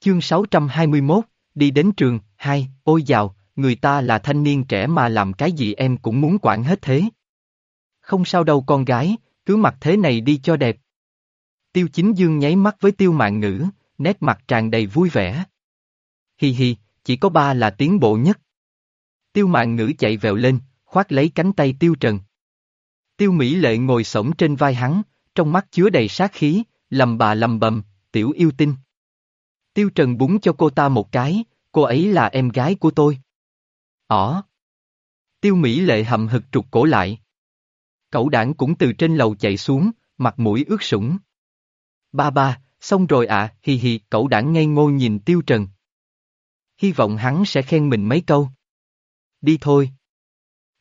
Chương 621, đi đến trường, hai, ôi dào, người ta là thanh niên trẻ mà làm cái gì em cũng muốn quản hết thế. Không sao đâu con gái, cứ mặc thế này đi cho đẹp. Tiêu chính dương nháy mắt với tiêu mạng ngữ, nét mặt tràn đầy vui vẻ. Hi hi, chỉ có ba là tiến bộ nhất. Tiêu mạng ngữ chạy vèo lên, khoát lấy cánh tay tiêu trần. Tiêu Mỹ lệ ngồi sổng trên vai hắn, trong mắt chứa đầy sát khí, lầm bà lầm bầm, tiểu yêu tinh. Tiêu Trần búng cho cô ta một cái, cô ấy là em gái của tôi. Ỏ. Tiêu Mỹ lệ hậm hực trục cổ lại. Cậu đảng cũng từ trên lầu chạy xuống, mặt mũi ướt sũng. Ba ba, xong rồi ạ, à, hi hi, cậu đảng ngây ngô nhìn Tiêu Trần. Hy vọng hắn sẽ khen mình mấy câu. Đi thôi.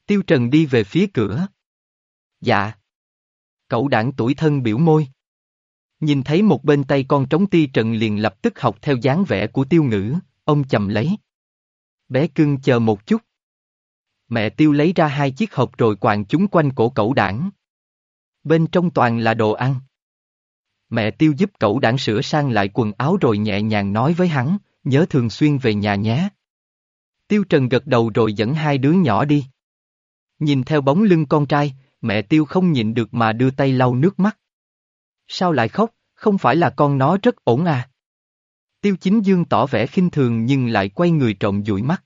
Tiêu Trần đi về phía cửa. Dạ. Cậu đảng tuổi thân biểu môi. Nhìn thấy một bên tay con trống ti trần liền lập tức học theo dáng vẻ của tiêu ngữ, ông chầm lấy. Bé cưng chờ một chút. Mẹ tiêu lấy ra hai chiếc hộp rồi quàng chúng quanh cổ cậu đảng. Bên trong toàn là đồ ăn. Mẹ tiêu giúp cậu đảng sửa sang lại quần áo rồi nhẹ nhàng nói với hắn, nhớ thường xuyên về nhà nhé. Tiêu Trần gật đầu rồi dẫn hai đứa nhỏ đi. Nhìn theo bóng lưng con trai, mẹ Tiêu không nhịn được mà đưa tay lau nước mắt. Sao lại khóc, không phải là con nó rất ổn à? Tiêu chính dương tỏ vẻ khinh thường nhưng lại quay người trộm dụi mắt.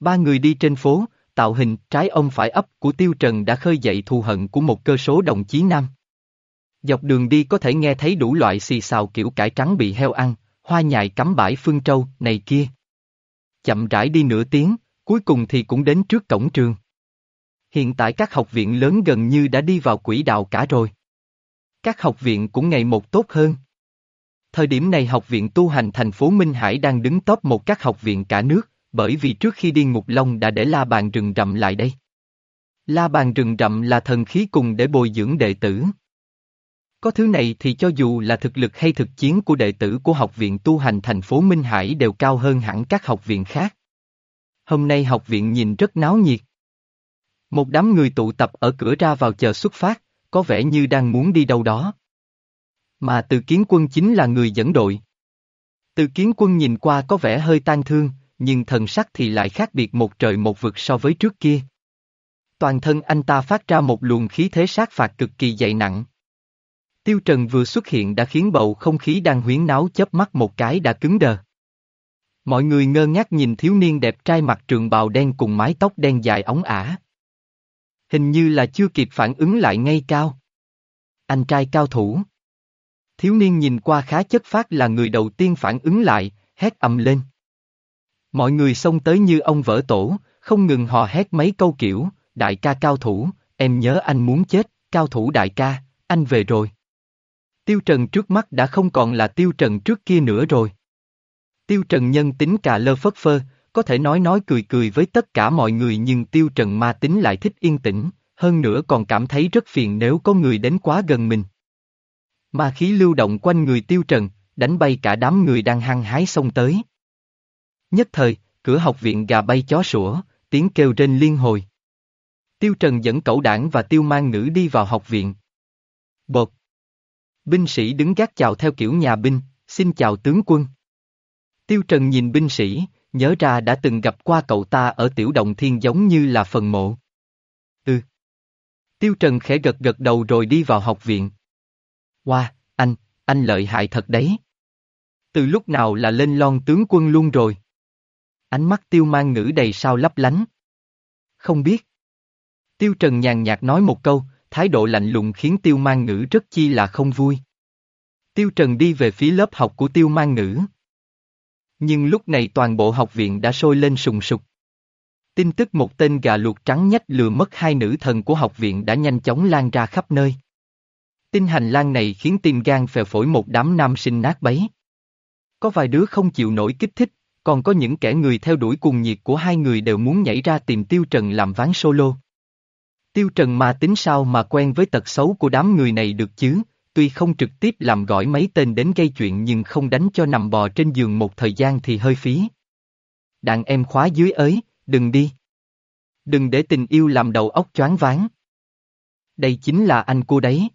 Ba người đi trên phố, tạo hình trái ông phải ấp của Tiêu Trần đã khơi dậy thù hận của một cơ số đồng chí nam. Dọc đường đi có thể nghe thấy đủ loại xì xào kiểu cải trắng bị heo ăn, hoa nhài cắm bãi phương trâu, này kia. Chậm rãi đi nửa tiếng, cuối cùng thì cũng đến trước cổng trường. Hiện tại các học viện lớn gần như đã đi vào quỹ đạo cả rồi. Các học viện cũng ngày một tốt hơn. Thời điểm này học viện tu hành thành phố Minh Hải đang đứng top một các học viện cả nước, bởi vì trước khi đi Ngục Long đã để la bàn rừng rậm lại đây. La bàn rừng rậm là thần khí cùng để bồi dưỡng đệ tử. Có thứ này thì cho dù là thực lực hay thực chiến của đệ tử của học viện tu hành thành phố Minh Hải đều cao hơn hẳn các học viện khác. Hôm nay học viện nhìn rất náo nhiệt. Một đám người tụ tập ở cửa ra vào chờ xuất phát, có vẻ như đang muốn đi đâu đó. Mà từ kiến quân chính là người dẫn đội. Từ kiến quân nhìn qua có vẻ hơi tan thương, nhưng thần sắc thì lại khác biệt một trời một vực so với trước kia. Toàn thân anh ta phát ra một luồng khí thế sát phạt cực kỳ dày nặng. Tiêu Trần vừa xuất hiện đã khiến bầu không khí đang huyến náo chớp mắt một cái đã cứng đờ. Mọi người ngơ ngác nhìn thiếu niên đẹp trai mặc trường bào đen cùng mái tóc đen dài ống ả. Hình như là chưa kịp phản ứng lại ngay cao. Anh trai cao thủ. Thiếu niên nhìn qua khá chất phát là người đầu tiên phản ứng lại, hét ầm lên. Mọi người xông tới như ông vỡ tổ, không ngừng hò hét mấy câu kiểu, đại ca cao thủ, em nhớ anh muốn chết, cao thủ đại ca, anh về rồi. Tiêu Trần trước mắt đã không còn là Tiêu Trần trước kia nữa rồi. Tiêu Trần nhân tính cà lơ phất phơ, có thể nói nói cười cười với tất cả mọi người nhưng Tiêu Trần ma tính lại thích yên tĩnh, hơn nữa còn cảm thấy rất phiền nếu có người đến quá gần mình. Ma khí lưu động quanh người Tiêu Trần, đánh bay cả đám người đang hăng hái xông tới. Nhất thời, cửa học viện gà bay chó sủa, tiếng kêu trên liên hồi. Tiêu Trần dẫn cậu đảng và Tiêu Mang Ngữ đi vào học viện. Bột. Binh sĩ đứng gác chào theo kiểu nhà binh, xin chào tướng quân. Tiêu Trần nhìn binh sĩ, nhớ ra đã từng gặp qua cậu ta ở tiểu động thiên giống như là phần mộ. Ừ. Tiêu Trần khẽ gật gật đầu rồi đi vào học viện. Wow, anh, anh lợi hại thật đấy. Từ lúc nào là lên lon tướng quân luôn rồi. Ánh mắt tiêu mang ngữ đầy sao lấp lánh. Không biết. Tiêu Trần nhàn nhạt nói một câu, thái độ lạnh lùng khiến tiêu mang ngữ rất chi là không vui. Tiêu Trần đi về phía lớp học của tiêu mang ngữ. Nhưng lúc này toàn bộ học viện đã sôi lên sùng sục. Tin tức một tên gà luộc trắng nhách lừa mất hai nữ thần của học viện đã nhanh chóng lan ra khắp nơi. Tin hành lang này khiến tim gan phè phổi một đám nam sinh nát bấy. Có vài đứa không chịu nổi kích thích, còn có những kẻ người theo đuổi cùng nhiệt của hai người đều muốn nhảy ra tìm Tiêu Trần làm ván solo. Tiêu Trần mà tính sao mà quen với tật xấu của đám người này được chứ, tuy không trực tiếp làm gọi mấy tên đến gây chuyện nhưng không đánh cho nằm bò trên giường một thời gian thì hơi phí. Đàn em khóa dưới ới, đừng đi. Đừng để tình yêu làm đầu óc choáng váng. Đây chính là anh cô đấy.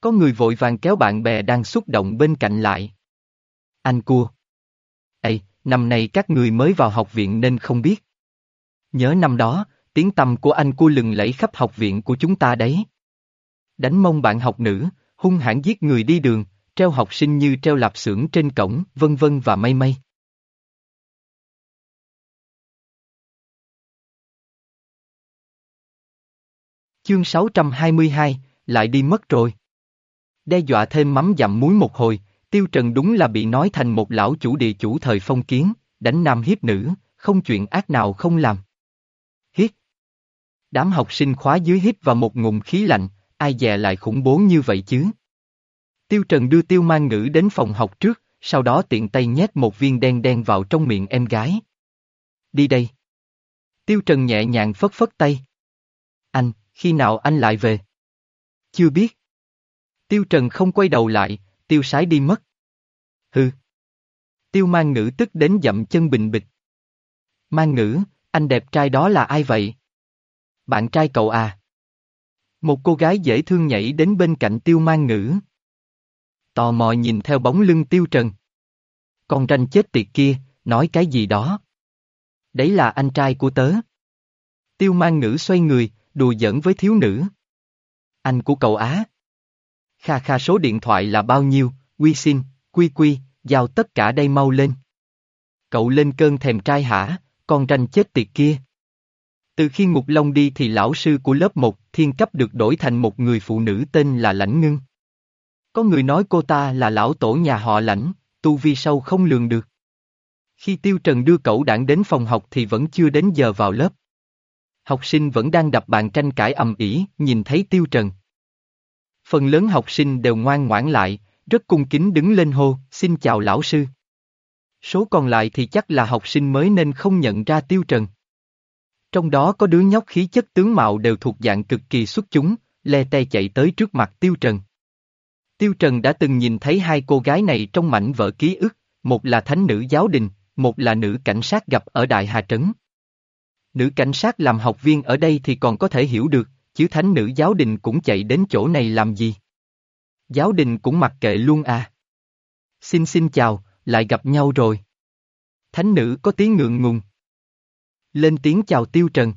Có người vội vàng kéo bạn bè đang xúc động bên cạnh lại. Anh cua. Ê, năm nay các người mới vào học viện nên không biết. Nhớ năm đó, tiếng tăm của anh cua lừng lẫy khắp học viện của chúng ta đấy. Đánh mông bạn học nữ, hung hãn giết người đi đường, treo học sinh như treo lạp xưởng trên cổng, vân vân và mây mây. Chương 622, lại đi mất rồi. Đe dọa thêm mắm dặm muối một hồi, Tiêu Trần đúng là bị nói thành một lão chủ địa chủ thời phong kiến, đánh nam hiếp nữ, không chuyện ác nào không làm. Hít. Đám học sinh khóa dưới hít vào một ngụm khí lạnh, ai dè lại khủng bố như vậy chứ? Tiêu Trần đưa Tiêu Mang Ngữ đến phòng học trước, sau đó tiện tay nhét một viên đen đen vào trong miệng em gái. Đi đây. Tiêu Trần nhẹ nhàng phất phất tay. Anh, khi nào anh lại về? Chưa biết. Tiêu Trần không quay đầu lại, tiêu sái đi mất. Hừ. Tiêu mang ngữ tức đến dậm chân bình bịch. Mang ngữ, anh đẹp trai đó là ai vậy? Bạn trai cậu à? Một cô gái dễ thương nhảy đến bên cạnh tiêu mang ngữ. Tò mò nhìn theo bóng lưng tiêu trần. Con ranh chết tiệt kia, nói cái gì đó. Đấy là anh trai của tớ. Tiêu mang ngữ xoay người, đùa giỡn với thiếu nữ. Anh của cậu Á. Kha kha số điện thoại là bao nhiêu, quy xin, quy quy, giao tất cả đây mau lên. Cậu lên cơn thèm trai hả, con ranh chết tiệt kia. Từ khi Ngục Long đi thì lão sư của lớp 1 thiên cấp được đổi thành một người phụ nữ tên là Lãnh Ngưng. Có người nói cô ta là lão tổ nhà họ Lãnh, tu vi sâu không lường được. Khi Tiêu Trần đưa cậu đảng đến phòng học thì vẫn chưa đến giờ vào lớp. Học sinh vẫn đang đập bàn tranh cãi ầm ĩ, nhìn thấy Tiêu Trần. Phần lớn học sinh đều ngoan ngoãn lại, rất cung kính đứng lên hô, xin chào lão sư. Số còn lại thì chắc là học sinh mới nên không nhận ra Tiêu Trần. Trong đó có đứa nhóc khí chất tướng mạo đều thuộc dạng cực kỳ xuất chúng, le tay chạy tới trước mặt Tiêu Trần. Tiêu Trần đã từng nhìn thấy hai cô gái này trong mảnh vở ký ức, một là thánh nữ giáo đình, một là nữ cảnh sát gặp ở Đại Hà Trấn. Nữ cảnh sát làm học viên ở đây thì còn có thể hiểu được, chứ thánh nữ giáo đình cũng chạy đến chỗ này làm gì? Giáo đình cũng mặc kệ luôn à. Xin xin chào, lại gặp nhau rồi. Thánh nữ có tiếng ngượng ngùng. Lên tiếng chào Tiêu Trần.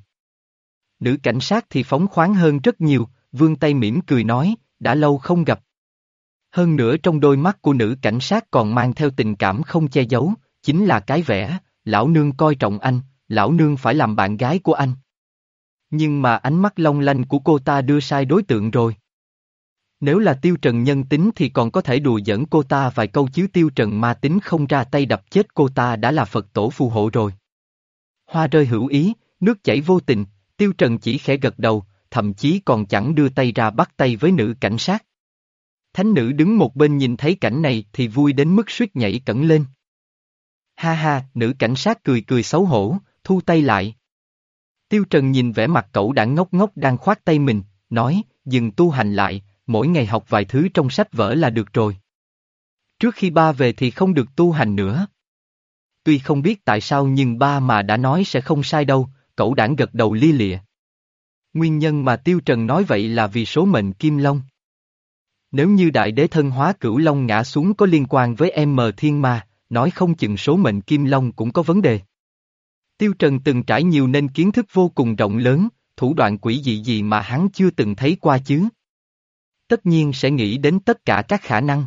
Nữ cảnh sát thì phóng khoáng hơn rất nhiều, vương tay mỉm cười nói, đã lâu không gặp. Hơn nữa trong đôi mắt của nữ cảnh sát còn mang theo tình cảm không che giấu, chính là cái vẻ, lão nương coi trọng anh, lão nương phải làm bạn gái của anh. Nhưng mà ánh mắt long lanh của cô ta đưa sai đối tượng rồi. Nếu là tiêu trần nhân tính thì còn có thể đùa giỡn cô ta vài câu chứ tiêu trần ma tính không ra tay đập chết cô ta đã là Phật tổ phù hộ rồi. Hoa rơi hữu ý, nước chảy vô tình, tiêu trần chỉ khẽ gật đầu, thậm chí còn chẳng đưa tay ra bắt tay với nữ cảnh sát. Thánh nữ đứng một bên nhìn thấy cảnh này thì vui đến mức suýt nhảy cẩn lên. Ha ha, nữ cảnh sát cười cười xấu hổ, thu tay lại. Tiêu Trần nhìn vẻ mặt cậu đã ngốc ngốc đang khoát tay mình, nói, dừng tu hành lại, mỗi ngày học vài thứ trong sách vở là được rồi. Trước khi ba về thì không được tu hành nữa. Tuy không biết tại sao nhưng ba mà đã nói sẽ không sai đâu, cậu đảng gật đầu lia lịa. Nguyên nhân mà Tiêu Trần nói vậy là vì số mệnh Kim Long. Nếu như đại đế thân hóa cửu Long ngã xuống có liên quan với M Thiên Ma, nói không chừng số mệnh Kim Long cũng có vấn đề. Tiêu Trần từng trải nhiều nên kiến thức vô cùng rộng lớn, thủ đoạn quỷ dị gì mà hắn chưa từng thấy qua chứ. Tất nhiên sẽ nghĩ đến tất cả các khả năng.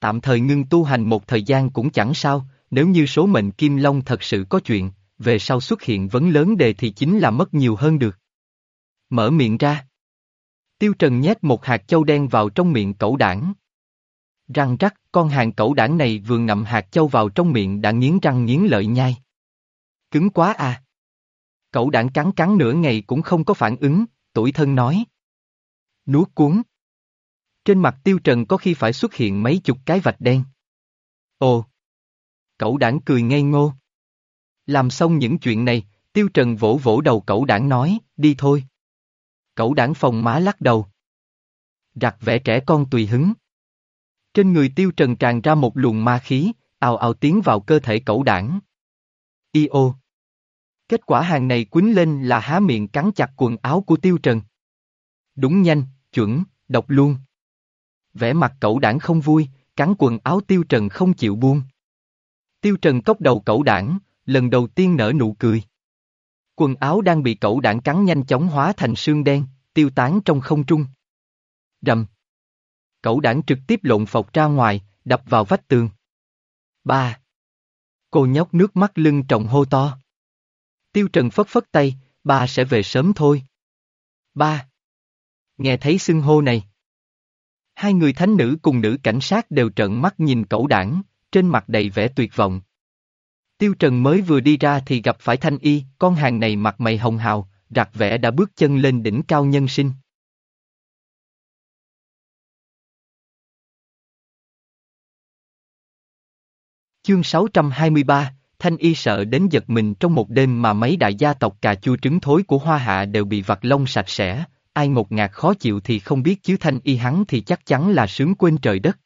Tạm thời ngưng tu hành một thời gian cũng chẳng sao, nếu như số mệnh Kim Long thật sự có chuyện, về sau xuất hiện vấn lớn đề thì chính là mất nhiều hơn được. Mở miệng ra. Tiêu Trần nhét một hạt châu đen vào trong miệng cẩu đảng. Răng rắc, con hàng cẩu đảng này vừa ngậm hạt châu vào trong miệng đã nghiến răng nghiến lợi nhai. Cứng quá à. cẩu đảng cắn cắn nửa ngày cũng không có phản ứng, tuổi thân nói. Nuốt cuốn. Trên mặt tiêu trần có khi phải xuất hiện mấy chục cái vạch đen. Ồ. Cậu đảng cười ngây ngô. Làm xong những chuyện này, tiêu trần vỗ vỗ đầu cậu đảng nói, đi thôi. Cậu đảng phòng má lắc đầu. Rặt vẽ trẻ con tùy hứng. Trên người tiêu trần tràn ra một luồng ma khí, ào ào tiến vào cơ thể cậu đảng. Y ô. Kết quả hàng này quýnh lên là há miệng cắn chặt quần áo của Tiêu Trần. Đúng nhanh, chuẩn, độc luôn. Vẻ mặt cậu đảng không vui, cắn quần áo Tiêu Trần không chịu buông. Tiêu Trần cốc đầu cẩu đảng, lần đầu tiên nở nụ cười. Quần áo đang bị cẩu đảng cắn nhanh chóng hóa thành xương đen, tiêu tán trong không trung. Rầm. Cẩu đảng trực tiếp lộn phọc ra ngoài, đập vào vách tường. Ba. Cô nhóc nước mắt lưng trọng hô to. Tiêu Trần phất phất tay, ba sẽ về sớm thôi. Ba. Nghe thấy xưng hô này. Hai người thánh nữ cùng nữ cảnh sát đều trợn mắt nhìn cẩu đảng, trên mặt đầy vẻ tuyệt vọng. Tiêu Trần mới vừa đi ra thì gặp phải Thanh Y, con hàng này mặt mày hồng hào, rạc vẻ đã bước chân lên đỉnh cao nhân sinh. Chương 623, Thanh Y sợ đến giật mình trong một đêm mà mấy đại gia tộc cà chua trứng thối của Hoa Hạ đều bị vặt lông sạch sẽ, ai ngột ngạt khó chịu thì không biết chứ Thanh Y hắn thì chắc chắn là sướng quên trời đất.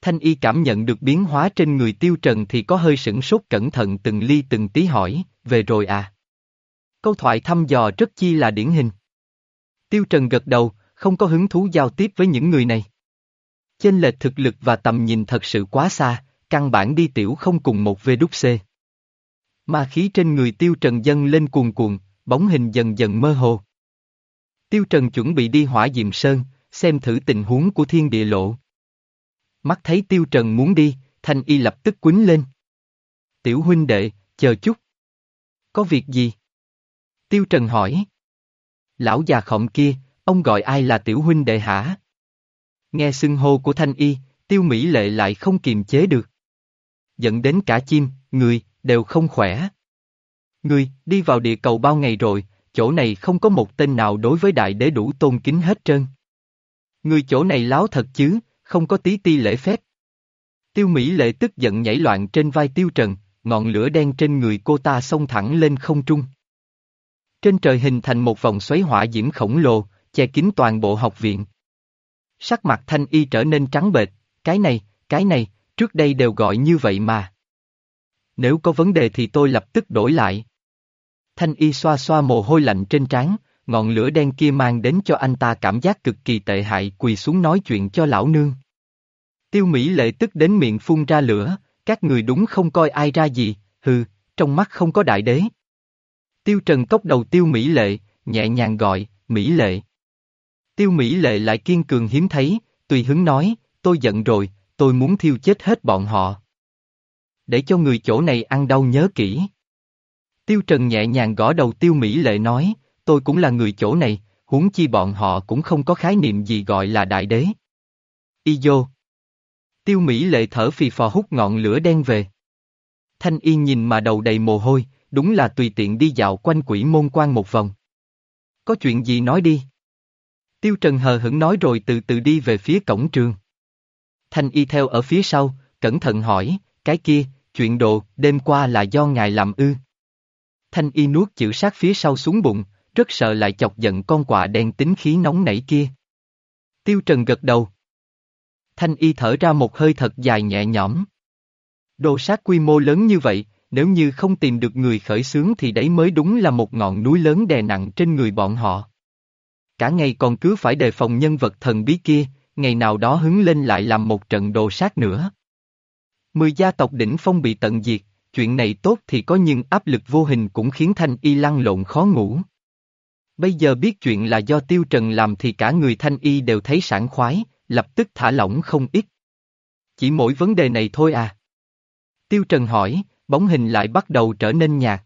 Thanh Y cảm nhận được biến hóa trên người Tiêu Trần thì có hơi sửng sốt cẩn thận từng ly từng tí hỏi, về rồi à? Câu thoại thăm dò rất chi là điển hình. Tiêu Trần gật đầu, không có hứng thú giao tiếp với những người này. Chênh lệch thực lực và tầm nhìn thật sự quá xa, căn bản đi tiểu không cùng một vê đúc xê. Ma khí trên người Tiêu Trần dâng lên cuồn cuộn, bóng hình dần dần mơ hồ. Tiêu Trần chuẩn bị đi hỏa diệm sơn, xem thử tình huống của thiên địa lộ. Mắt thấy Tiêu Trần muốn đi, Thanh Y lập tức quýnh lên. Tiểu huynh đệ, chờ chút. Có việc gì? Tiêu Trần hỏi. Lão già khổng kia, ông gọi ai là tiểu huynh đệ hả? Nghe xưng hô của Thanh Y, Tiêu Mỹ Lệ lại không kiềm chế được. Dẫn đến cả chim, người, đều không khỏe. Người, đi vào địa cầu bao ngày rồi, chỗ này không có một tên nào đối với đại đế đủ tôn kính hết trơn. Người chỗ này láo thật chứ, không có tí ti lễ phép. Tiêu Mỹ Lệ tức giận nhảy loạn trên vai Tiêu Trần, ngọn lửa đen trên người cô ta xông thẳng lên không trung. Trên trời hình thành một vòng xoáy hỏa diễm khổng lồ, che kín toàn bộ học viện. Sắc mặt thanh y trở nên trắng bệch, cái này, cái này, trước đây đều gọi như vậy mà. Nếu có vấn đề thì tôi lập tức đổi lại. Thanh y xoa xoa mồ hôi lạnh trên trán, ngọn lửa đen kia mang đến cho anh ta cảm giác cực kỳ tệ hại quỳ xuống nói chuyện cho lão nương. Tiêu Mỹ lệ tức đến miệng phun ra lửa, các người đúng không coi ai ra gì, hừ, trong mắt không có đại đế. Tiêu Trần cốc đầu Tiêu Mỹ lệ, nhẹ nhàng gọi, Mỹ lệ. Tiêu Mỹ lệ lại kiên cường hiếm thấy, tùy hứng nói, tôi giận rồi, tôi muốn thiêu chết hết bọn họ. Để cho người chỗ này ăn đau nhớ kỹ. Tiêu Trần nhẹ nhàng gõ đầu Tiêu Mỹ lệ nói, tôi cũng là người chỗ này, huống chi bọn họ cũng không có khái niệm gì gọi là đại đế. Y. Tiêu Mỹ lệ thở phì phò hút ngọn lửa đen về. Thanh y nhìn mà đầu đầy mồ hôi, đúng là tùy tiện đi dạo quanh quỷ môn quan một vòng. Có chuyện gì nói đi. Tiêu Trần hờ hững nói rồi từ từ đi về phía cổng trường. Thanh Y theo ở phía sau, cẩn thận hỏi, cái kia, chuyện đồ, đêm qua là do ngài làm ư. Thanh Y nuốt chữ sát phía sau xuống bụng, rất sợ lại chọc giận con quạ đen tính khí nóng nảy kia. Tiêu Trần gật đầu. Thanh Y thở ra một hơi thật dài nhẹ nhõm. Đồ sát quy mô lớn như vậy, nếu như không tìm được người khởi xướng thì đấy mới đúng là một ngọn núi lớn đè nặng trên người bọn họ. Cả ngày còn cứ phải đề phòng nhân vật thần bí kia, ngày nào đó hứng lên lại làm một trận đồ sát nữa. Mười gia tộc đỉnh phong bị tận diệt, chuyện này tốt thì có nhưng áp lực vô hình cũng khiến Thanh Y lăn lộn khó ngủ. Bây giờ biết chuyện là do Tiêu Trần làm thì cả người Thanh Y đều thấy sảng khoái, lập tức thả lỏng không ít. Chỉ mỗi vấn đề này thôi à? Tiêu Trần hỏi, bóng hình lại bắt đầu trở nên nhạt.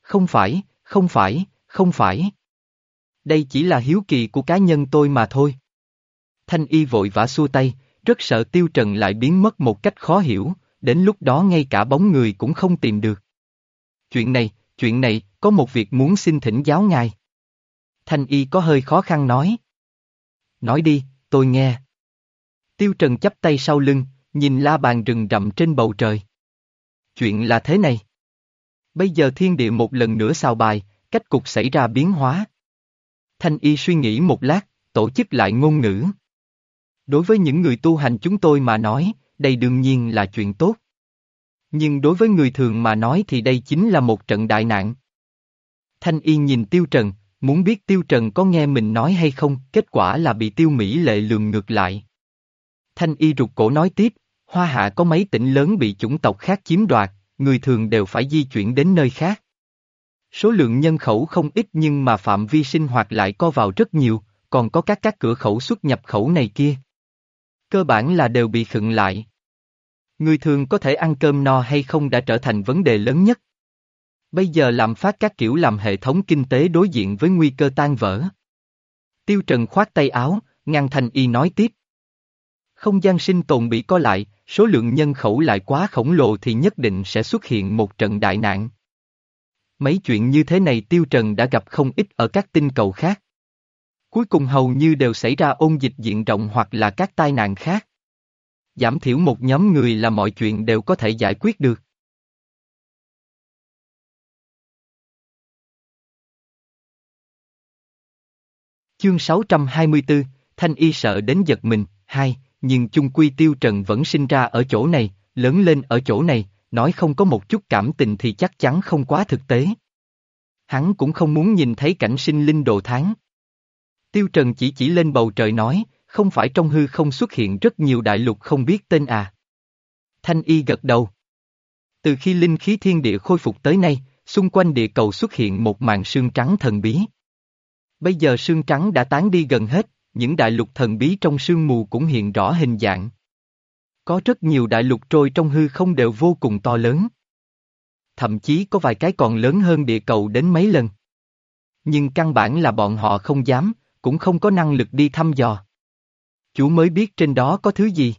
Không phải, không phải, không phải. Đây chỉ là hiếu kỳ của cá nhân tôi mà thôi. Thanh y vội vã xua tay, rất sợ Tiêu Trần lại biến mất một cách khó hiểu, đến lúc đó ngay cả bóng người cũng không tìm được. Chuyện này, chuyện này, có một việc muốn xin thỉnh giáo ngài. Thanh y có hơi khó khăn nói. Nói đi, tôi nghe. Tiêu Trần chắp tay sau lưng, nhìn la bàn rừng rậm trên bầu trời. Chuyện là thế này. Bây giờ thiên địa một lần nữa xào bài, cách cục xảy ra biến hóa. Thanh y suy nghĩ một lát, tổ chức lại ngôn ngữ. Đối với những người tu hành chúng tôi mà nói, đây đương nhiên là chuyện tốt. Nhưng đối với người thường mà nói thì đây chính là một trận đại nạn. Thanh y nhìn Tiêu Trần, muốn biết Tiêu Trần có nghe mình nói hay không, kết quả là bị Tiêu Mỹ lệ lường ngược lại. Thanh y rụt cổ nói tiếp, Hoa hạ có mấy tỉnh lớn bị chủng tộc khác chiếm đoạt, người thường đều phải di chuyển đến nơi khác. Số lượng nhân khẩu không ít nhưng mà phạm vi sinh hoạt lại co vào rất nhiều, còn có các các cửa khẩu xuất nhập khẩu này kia. Cơ bản là đều bị khựng lại. Người thường có thể ăn cơm no hay không đã trở thành vấn đề lớn nhất. Bây giờ làm phát các kiểu làm hệ thống kinh tế đối diện với nguy cơ tan vỡ. Tiêu Trần khoát tay áo, ngăn thành y nói tiếp. Không gian sinh tồn bị co lại, số lượng nhân khẩu lại quá khổng lồ thì nhất định sẽ xuất hiện một trận đại nạn. Mấy chuyện như thế này Tiêu Trần đã gặp không ít ở các tinh cầu khác. Cuối cùng hầu như đều xảy ra ôn dịch diện rộng hoặc là các tai nạn khác. Giảm thiểu một nhóm người là mọi chuyện đều có thể giải quyết được. Chương 624, Thanh Y sợ đến giật mình, hai, nhưng chung quy Tiêu Trần vẫn sinh ra ở chỗ này, lớn lên ở chỗ này, nói không có một chút cảm tình thì chắc chắn không quá thực tế. Hắn cũng không muốn nhìn thấy cảnh sinh linh đồ tháng. Tiêu Trần chỉ chỉ lên bầu trời nói, không phải trong hư không xuất hiện rất nhiều đại lục không biết tên à. Thanh Y gật đầu. Từ khi linh khí thiên địa khôi phục tới nay, xung quanh địa cầu xuất hiện một màn sương trắng thần bí. Bây giờ sương trắng đã tán đi gần hết, những đại lục thần bí trong sương mù cũng hiện rõ hình dạng. Có rất nhiều đại lục trôi trong hư không đều vô cùng to lớn. Thậm chí có vài cái còn lớn hơn địa cầu đến mấy lần. Nhưng căn bản là bọn họ không dám, cũng không có năng lực đi thăm dò. Chú mới biết trên đó có thứ gì.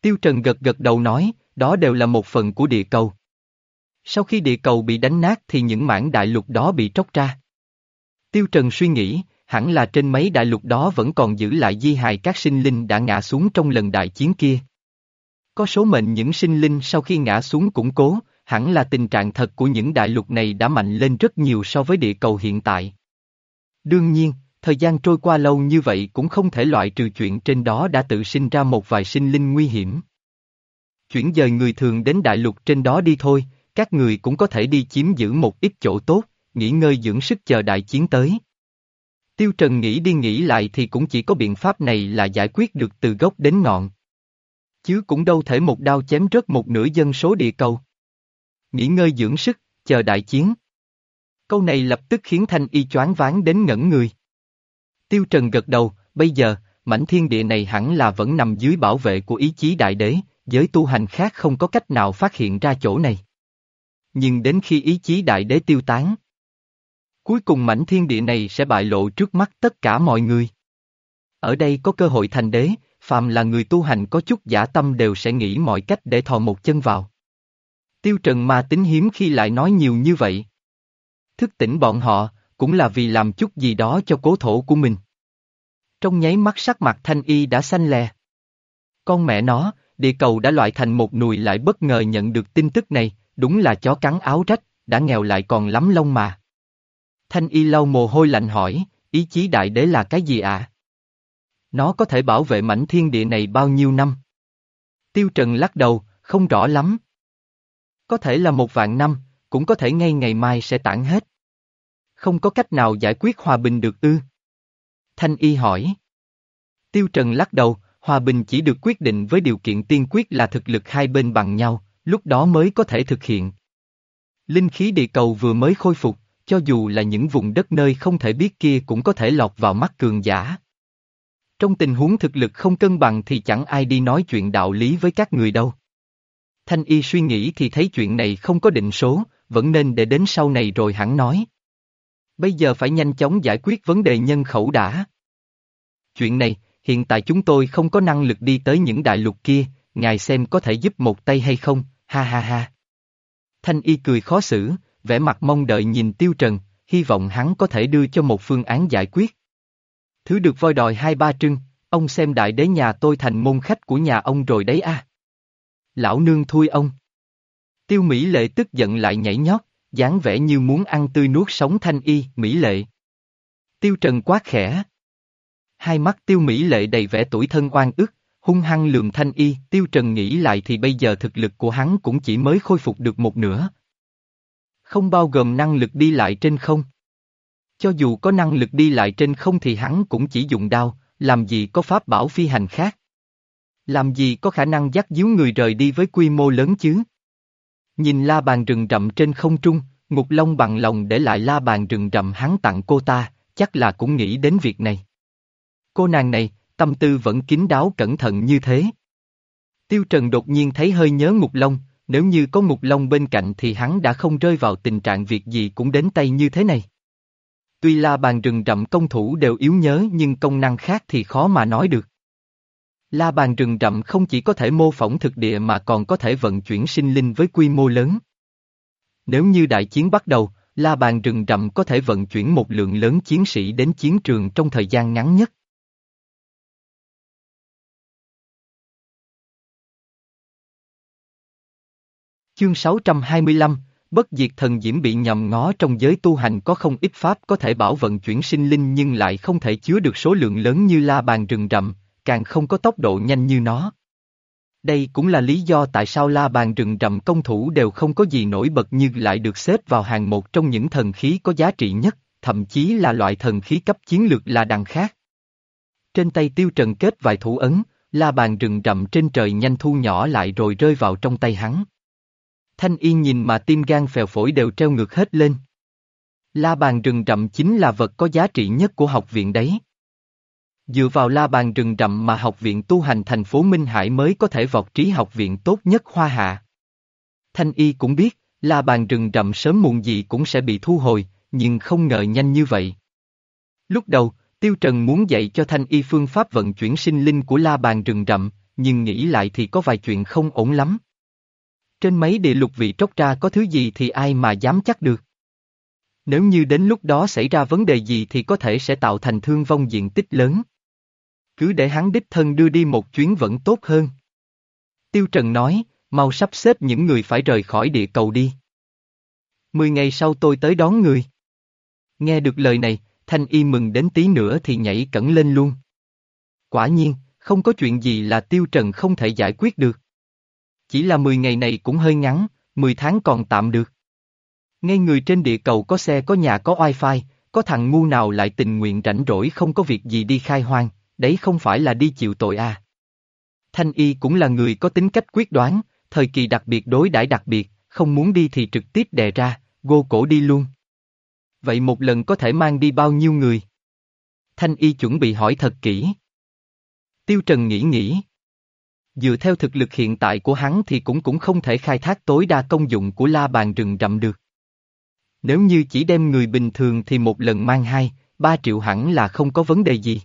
Tiêu Trần gật gật đầu nói, đó đều là một phần của địa cầu. Sau khi địa cầu bị đánh nát thì những mảng đại lục đó bị tróc ra. Tiêu Trần suy nghĩ, hẳn là trên mấy đại lục đó vẫn còn giữ lại di hài các sinh linh đã ngã xuống trong lần đại chiến kia. Có số mệnh những sinh linh sau khi ngã xuống củng cố, hẳn là tình trạng thật của những đại lục này đã mạnh lên rất nhiều so với địa cầu hiện tại. Đương nhiên, thời gian trôi qua lâu như vậy cũng không thể loại trừ chuyện trên đó đã tự sinh ra một vài sinh linh nguy hiểm. Chuyển dời người thường đến đại lục trên đó đi thôi, các người cũng có thể đi chiếm giữ một ít chỗ tốt, nghỉ ngơi dưỡng sức chờ đại chiến tới. Tiêu Trần nghĩ đi nghĩ lại thì cũng chỉ có biện pháp này là giải quyết được từ gốc đến ngọn. Chứ cũng đâu thể một đao chém rớt một nửa dân số địa cầu. Nghỉ ngơi dưỡng sức, chờ đại chiến. Câu này lập tức khiến Thanh Y choáng váng đến ngẩn người. Tiêu Trần gật đầu, bây giờ, mảnh thiên địa này hẳn là vẫn nằm dưới bảo vệ của ý chí đại đế, giới tu hành khác không có cách nào phát hiện ra chỗ này. Nhưng đến khi ý chí đại đế tiêu tán, Cuối cùng mảnh thiên địa này sẽ bại lộ trước mắt tất cả mọi người. Ở đây có cơ hội thành đế, phàm là người tu hành có chút giả tâm đều sẽ nghĩ mọi cách để thò một chân vào. Tiêu Trần ma tính hiếm khi lại nói nhiều như vậy. Thức tỉnh bọn họ, cũng là vì làm chút gì đó cho cố thổ của mình. Trong nháy mắt sắc mặt thanh y đã xanh lè. Con mẹ nó, địa cầu đã loại thành một nùi lại bất ngờ nhận được tin tức này, đúng là chó cắn áo rách, đã nghèo lại còn lắm lông mà. Thanh y lau mồ hôi lạnh hỏi, ý chí đại đế là cái gì ạ? À? Nó có thể bảo vệ mảnh thiên địa này bao nhiêu năm? Tiêu Trần lắc đầu, không rõ lắm. Có thể là một vạn năm, cũng có thể ngay ngày mai sẽ tản hết. Không có cách nào giải quyết hòa bình được ư? Thanh y hỏi. Tiêu Trần lắc đầu, hòa bình chỉ được quyết định với điều kiện tiên quyết là thực lực hai bên bằng nhau, lúc đó mới có thể thực hiện. Linh khí địa cầu vừa mới khôi phục, cho dù là những vùng đất nơi không thể biết kia cũng có thể lọt vào mắt cường giả. Trong tình huống thực lực không cân bằng thì chẳng ai đi nói chuyện đạo lý với các người đâu. Thanh y suy nghĩ thì thấy chuyện này không có định số, vẫn nên để đến sau này rồi hẳn nói. Bây giờ phải nhanh chóng giải quyết vấn đề nhân khẩu đã. Chuyện này, hiện tại chúng tôi không có năng lực đi tới những đại lục kia, ngài xem có thể giúp một tay hay không, ha ha ha. Thanh y cười khó xử, vẻ mặt mong đợi nhìn Tiêu Trần, hy vọng hắn có thể đưa cho một phương án giải quyết. Thứ được voi đòi hai ba trưng, ông xem đại đế nhà tôi thành môn khách của nhà ông rồi đấy à. Lão nương thui ông. Tiêu Mỹ Lệ tức giận lại nhảy nhót, dáng vẻ như muốn ăn tươi nuốt sống thanh y, Mỹ Lệ. Tiêu Trần quá khẽ. Hai mắt Tiêu Mỹ Lệ đầy vẻ tuổi thân oan ức, hung hăng lườm thanh y, Tiêu Trần nghĩ lại thì bây giờ thực lực của hắn cũng chỉ mới khôi phục được một nửa, không bao gồm năng lực đi lại trên không. Cho dù có năng lực đi lại trên không thì hắn cũng chỉ dùng đao, làm gì có pháp bảo phi hành khác. Làm gì có khả năng dắt díu người rời đi với quy mô lớn chứ? Nhìn la bàn rừng rậm trên không trung, Ngục Long bằng lòng để lại la bàn rừng rậm hắn tặng cô ta, chắc là cũng nghĩ đến việc này. Cô nàng này, tâm tư vẫn kín đáo cẩn thận như thế. Tiêu Trần đột nhiên thấy hơi nhớ Ngục Long, nếu như có Ngục Long bên cạnh thì hắn đã không rơi vào tình trạng việc gì cũng đến tay như thế này. Tuy la bàn rừng rậm công thủ đều yếu nhớ nhưng công năng khác thì khó mà nói được. La bàn rừng rậm không chỉ có thể mô phỏng thực địa mà còn có thể vận chuyển sinh linh với quy mô lớn. Nếu như đại chiến bắt đầu, la bàn rừng rậm có thể vận chuyển một lượng lớn chiến sĩ đến chiến trường trong thời gian ngắn nhất. Chương 625, Bất diệt thần diễm bị nhầm ngó trong giới tu hành có không ít pháp có thể bảo vận chuyển sinh linh nhưng lại không thể chứa được số lượng lớn như la bàn rừng rậm, càng không có tốc độ nhanh như nó. Đây cũng là lý do tại sao la bàn rừng rậm công thủ đều không có gì nổi bật như lại được xếp vào hàng một trong những thần khí có giá trị nhất, thậm chí là loại thần khí cấp chiến lược là đằng khác. Trên tay tiêu trần kết vài thủ ấn, la bàn rừng rậm trên trời nhanh thu nhỏ lại rồi rơi vào trong tay hắn. Thanh Yên nhìn mà tim gan phèo phổi đều treo ngược hết lên. La bàn rừng rậm chính là vật có giá trị nhất của học viện đấy. Dựa vào la bàn rừng rậm mà học viện tu hành thành phố Minh Hải mới có thể vọt trí học viện tốt nhất hoa hạ. Thanh Y cũng biết, la bàn rừng rậm sớm muộn gì cũng sẽ bị thu hồi, nhưng không ngờ nhanh như vậy. Lúc đầu, Tiêu Trần muốn dạy cho Thanh Y phương pháp vận chuyển sinh linh của la bàn rừng rậm, nhưng nghĩ lại thì có vài chuyện không ổn lắm. Trên mấy địa lục vị trốc ra có thứ gì thì ai mà dám chắc được. Nếu như đến lúc đó xảy ra vấn đề gì thì có thể sẽ tạo thành thương vong diện tích lớn. Cứ để hắn đích thân đưa đi một chuyến vẫn tốt hơn. Tiêu Trần nói, mau sắp xếp những người phải rời khỏi địa cầu đi. Mười ngày sau tôi tới đón người. Nghe được lời này, Thanh Y mừng đến tí nữa thì nhảy cẩn lên luôn. Quả nhiên, không có chuyện gì là Tiêu Trần không thể giải quyết được. Chỉ là 10 ngày này cũng hơi ngắn, 10 tháng còn tạm được. Ngay người trên địa cầu có xe có nhà có wifi, có thằng ngu nào lại tình nguyện rảnh rỗi không có việc gì đi khai hoang, đấy không phải là đi chịu tội à. Thanh Y cũng là người có tính cách quyết đoán, thời kỳ đặc biệt đối đãi đặc biệt, không muốn đi thì trực tiếp đè ra, gô cổ đi luôn. Vậy một lần có thể mang đi bao nhiêu người? Thanh Y chuẩn bị hỏi thật kỹ. Tiêu Trần nghĩ nghĩ. Dựa theo thực lực hiện tại của hắn thì cũng cũng không thể khai thác tối đa công dụng của la bàn rừng rậm được. Nếu như chỉ đem người bình thường thì một lần mang hai, ba triệu hẳn là không có vấn đề gì.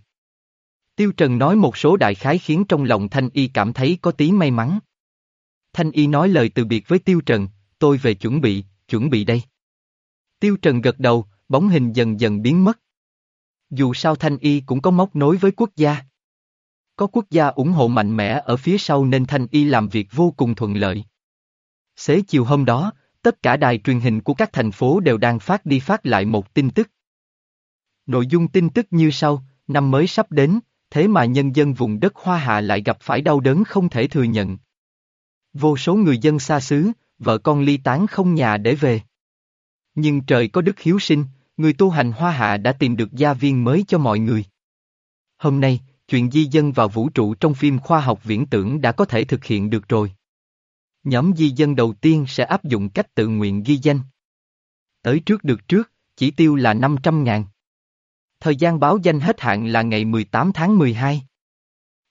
Tiêu Trần nói một số đại khái khiến trong lòng Thanh Y cảm thấy có tí may mắn. Thanh Y nói lời từ biệt với Tiêu Trần, tôi về chuẩn bị, chuẩn bị đây. Tiêu Trần gật đầu, bóng hình dần dần biến mất. Dù sao Thanh Y cũng có móc nối với quốc gia. Có quốc gia ủng hộ mạnh mẽ ở phía sau nên Thanh Y làm việc vô cùng thuận lợi. Xế chiều hôm đó, tất cả đài truyền hình của các thành phố đều đang phát đi phát lại một tin tức. Nội dung tin tức như sau, năm mới sắp đến, thế mà nhân dân vùng đất Hoa Hạ lại gặp phải đau đớn không thể thừa nhận. Vô số người dân xa xứ, vợ con ly tán không nhà để về. Nhưng trời có đức hiếu sinh, người tu hành Hoa Hạ đã tìm được gia viên mới cho mọi người. Hôm nay, chuyện di dân vào vũ trụ trong phim khoa học viễn tưởng đã có thể thực hiện được rồi. Nhóm di dân đầu tiên sẽ áp dụng cách tự nguyện ghi danh. Tới trước được trước, chỉ tiêu là 500 ngàn. Thời gian báo danh hết hạn là ngày 18 tháng 12.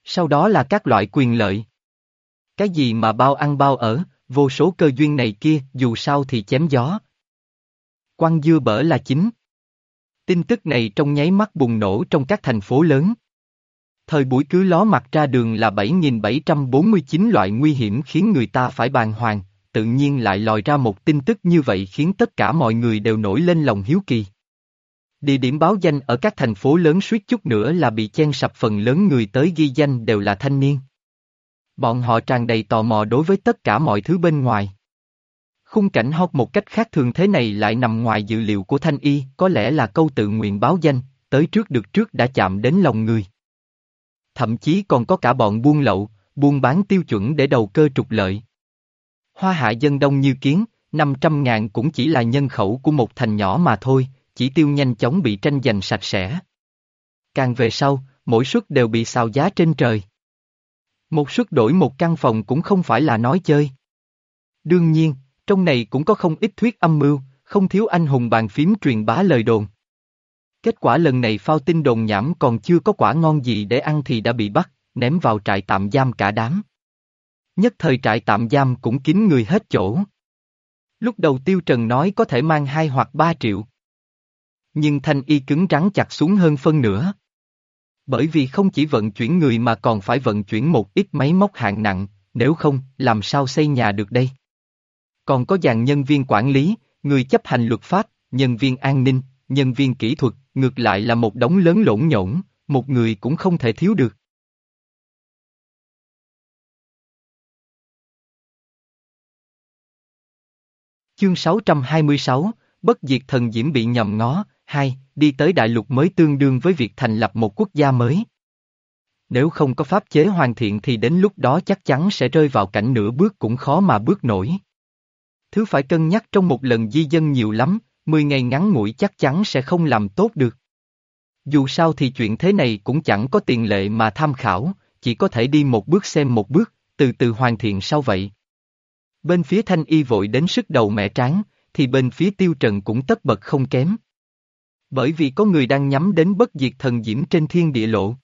Sau đó là các loại quyền lợi. Cái gì mà bao ăn bao ở, vô số cơ duyên này kia, dù sao thì chém gió. Quăng dưa bở là chính. Tin tức này trong nháy mắt bùng nổ trong các thành phố lớn. Thời buổi cứ ló mặt ra đường là 7.749 loại nguy hiểm khiến người ta phải bàn hoàng, tự nhiên lại lòi ra một tin tức như vậy khiến tất cả mọi người đều nổi lên lòng hiếu kỳ. Địa điểm báo danh ở các thành phố lớn suýt chút nữa là bị chen sập phần lớn người tới ghi danh đều là thanh niên. Bọn họ tràn đầy tò mò đối với tất cả mọi thứ bên ngoài. Khung cảnh hot một cách khác thường thế này lại nằm ngoài dự liệu của Thanh Y, có lẽ là câu tự nguyện báo danh, tới trước được trước đã chạm đến lòng người. Thậm chí còn có cả bọn buôn lậu, buôn bán tiêu chuẩn để đầu cơ trục lợi. Hoa hạ dân đông như kiến, 500 ngàn cũng chỉ là nhân khẩu của một thành nhỏ mà thôi, chỉ tiêu nhanh chóng bị tranh giành sạch sẽ. Càng về sau, mỗi suất đều bị xào giá trên trời. Một suất đổi một căn phòng cũng không phải là nói chơi. Đương nhiên, trong này cũng có không ít thuyết âm mưu, không thiếu anh hùng bàn phím truyền bá lời đồn. Kết quả lần này phao tin đồn nhảm còn chưa có quả ngon gì để ăn thì đã bị bắt, ném vào trại tạm giam cả đám. Nhất thời trại tạm giam cũng kín người hết chỗ. Lúc đầu Tiêu Trần nói có thể mang hai hoặc ba triệu. Nhưng thanh y cứng rắn chặt xuống hơn phân nửa. Bởi vì không chỉ vận chuyển người mà còn phải vận chuyển một ít máy móc hạng nặng, nếu không, làm sao xây nhà được đây? Còn có dàn nhân viên quản lý, người chấp hành luật pháp, nhân viên an ninh, nhân viên kỹ thuật, ngược lại là một đống lớn lộn nhổn, một người cũng không thể thiếu được. Chương 626, Bất diệt thần diễm bị nhầm ngó, hai, đi tới đại lục mới tương đương với việc thành lập một quốc gia mới. Nếu không có pháp chế hoàn thiện thì đến lúc đó chắc chắn sẽ rơi vào cảnh nửa bước cũng khó mà bước nổi. Thứ phải cân nhắc trong một lần di dân nhiều lắm, 10 ngày ngắn ngủi chắc chắn sẽ không làm tốt được. Dù sao thì chuyện thế này cũng chẳng có tiền lệ mà tham khảo, chỉ có thể đi một bước xem một bước, từ từ hoàn thiện sau vậy. Bên phía thanh y vội đến sức đầu mẹ tráng, thì bên phía tiêu trần cũng tất bật không kém. Bởi vì có người đang nhắm đến bất diệt thần diễm trên thiên địa lộ.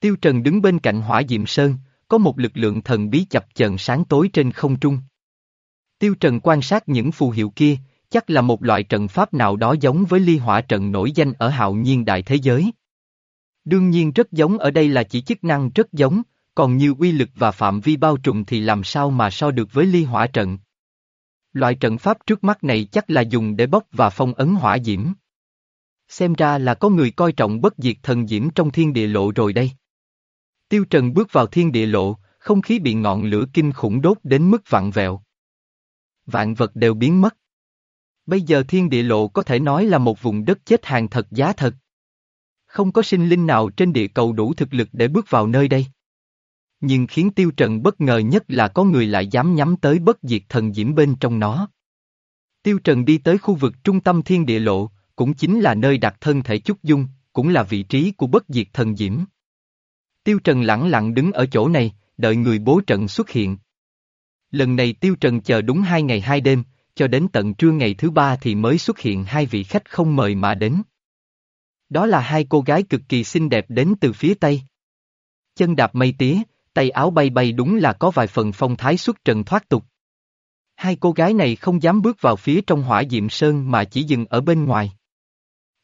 Tiêu trần đứng bên cạnh hỏa diệm sơn, có một lực lượng thần bí chập chờn sáng tối trên không trung. Tiêu trần quan sát những phù hiệu kia, chắc là một loại trận pháp nào đó giống với ly hỏa trận nổi danh ở hạo nhiên đại thế giới. Đương nhiên rất giống ở đây là chỉ chức năng rất giống, còn như uy lực và phạm vi bao trùm thì làm sao mà so được với ly hỏa trận. Loại trận pháp trước mắt này chắc là dùng để bốc và phong ấn hỏa diễm. Xem ra là có người coi trọng bất diệt thần diễm trong thiên địa lộ rồi đây. Tiêu Trần bước vào thiên địa lộ, không khí bị ngọn lửa kinh khủng đốt đến mức vặn vẹo. Vạn vật đều biến mất. Bây giờ thiên địa lộ có thể nói là một vùng đất chết hàng thật giá thật. Không có sinh linh nào trên địa cầu đủ thực lực để bước vào nơi đây. Nhưng khiến tiêu trần bất ngờ nhất là có người lại dám nhắm tới bất diệt thần diễm bên trong nó. Tiêu trần đi tới khu vực trung tâm thiên địa lộ, cũng chính là nơi đặt thân thể trúc dung, cũng là vị trí của bất diệt thần diễm. Tiêu trần lặng lặng đứng ở chỗ này, đợi người bố trận xuất hiện. Lần này tiêu trần chờ đúng hai ngày hai đêm, cho đến tận trưa ngày thứ ba thì mới xuất hiện hai vị khách không mời mà đến. Đó là hai cô gái cực kỳ xinh đẹp đến từ phía Tây. Chân đạp mây tía, tay áo bay bay đúng là có vài phần phong thái xuất trần thoát tục. Hai cô gái này không dám bước vào phía trong hỏa diệm sơn mà chỉ dừng ở bên ngoài.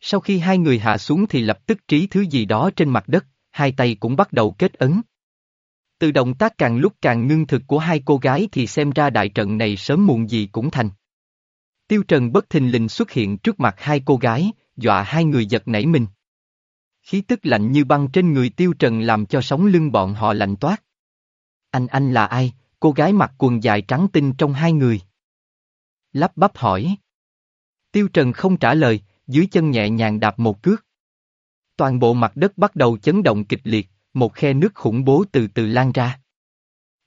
Sau khi hai người hạ xuống thì lập tức trí thứ gì đó trên mặt đất, hai tay cũng bắt đầu kết ấn. Từ động tác càng lúc càng ngưng thực của hai cô gái thì xem ra đại trận này sớm muộn gì cũng thành. Tiêu Trần bất thình lình xuất hiện trước mặt hai cô gái, dọa hai người giật nảy mình. Khí tức lạnh như băng trên người Tiêu Trần làm cho sống lưng bọn họ lạnh toát. Anh anh là ai, cô gái mặc quần dài trắng tinh trong hai người. Lắp bắp hỏi. Tiêu Trần không trả lời, dưới chân nhẹ nhàng đạp một cước. Toàn bộ mặt đất bắt đầu chấn động kịch liệt, một khe nước khủng bố từ từ lan ra.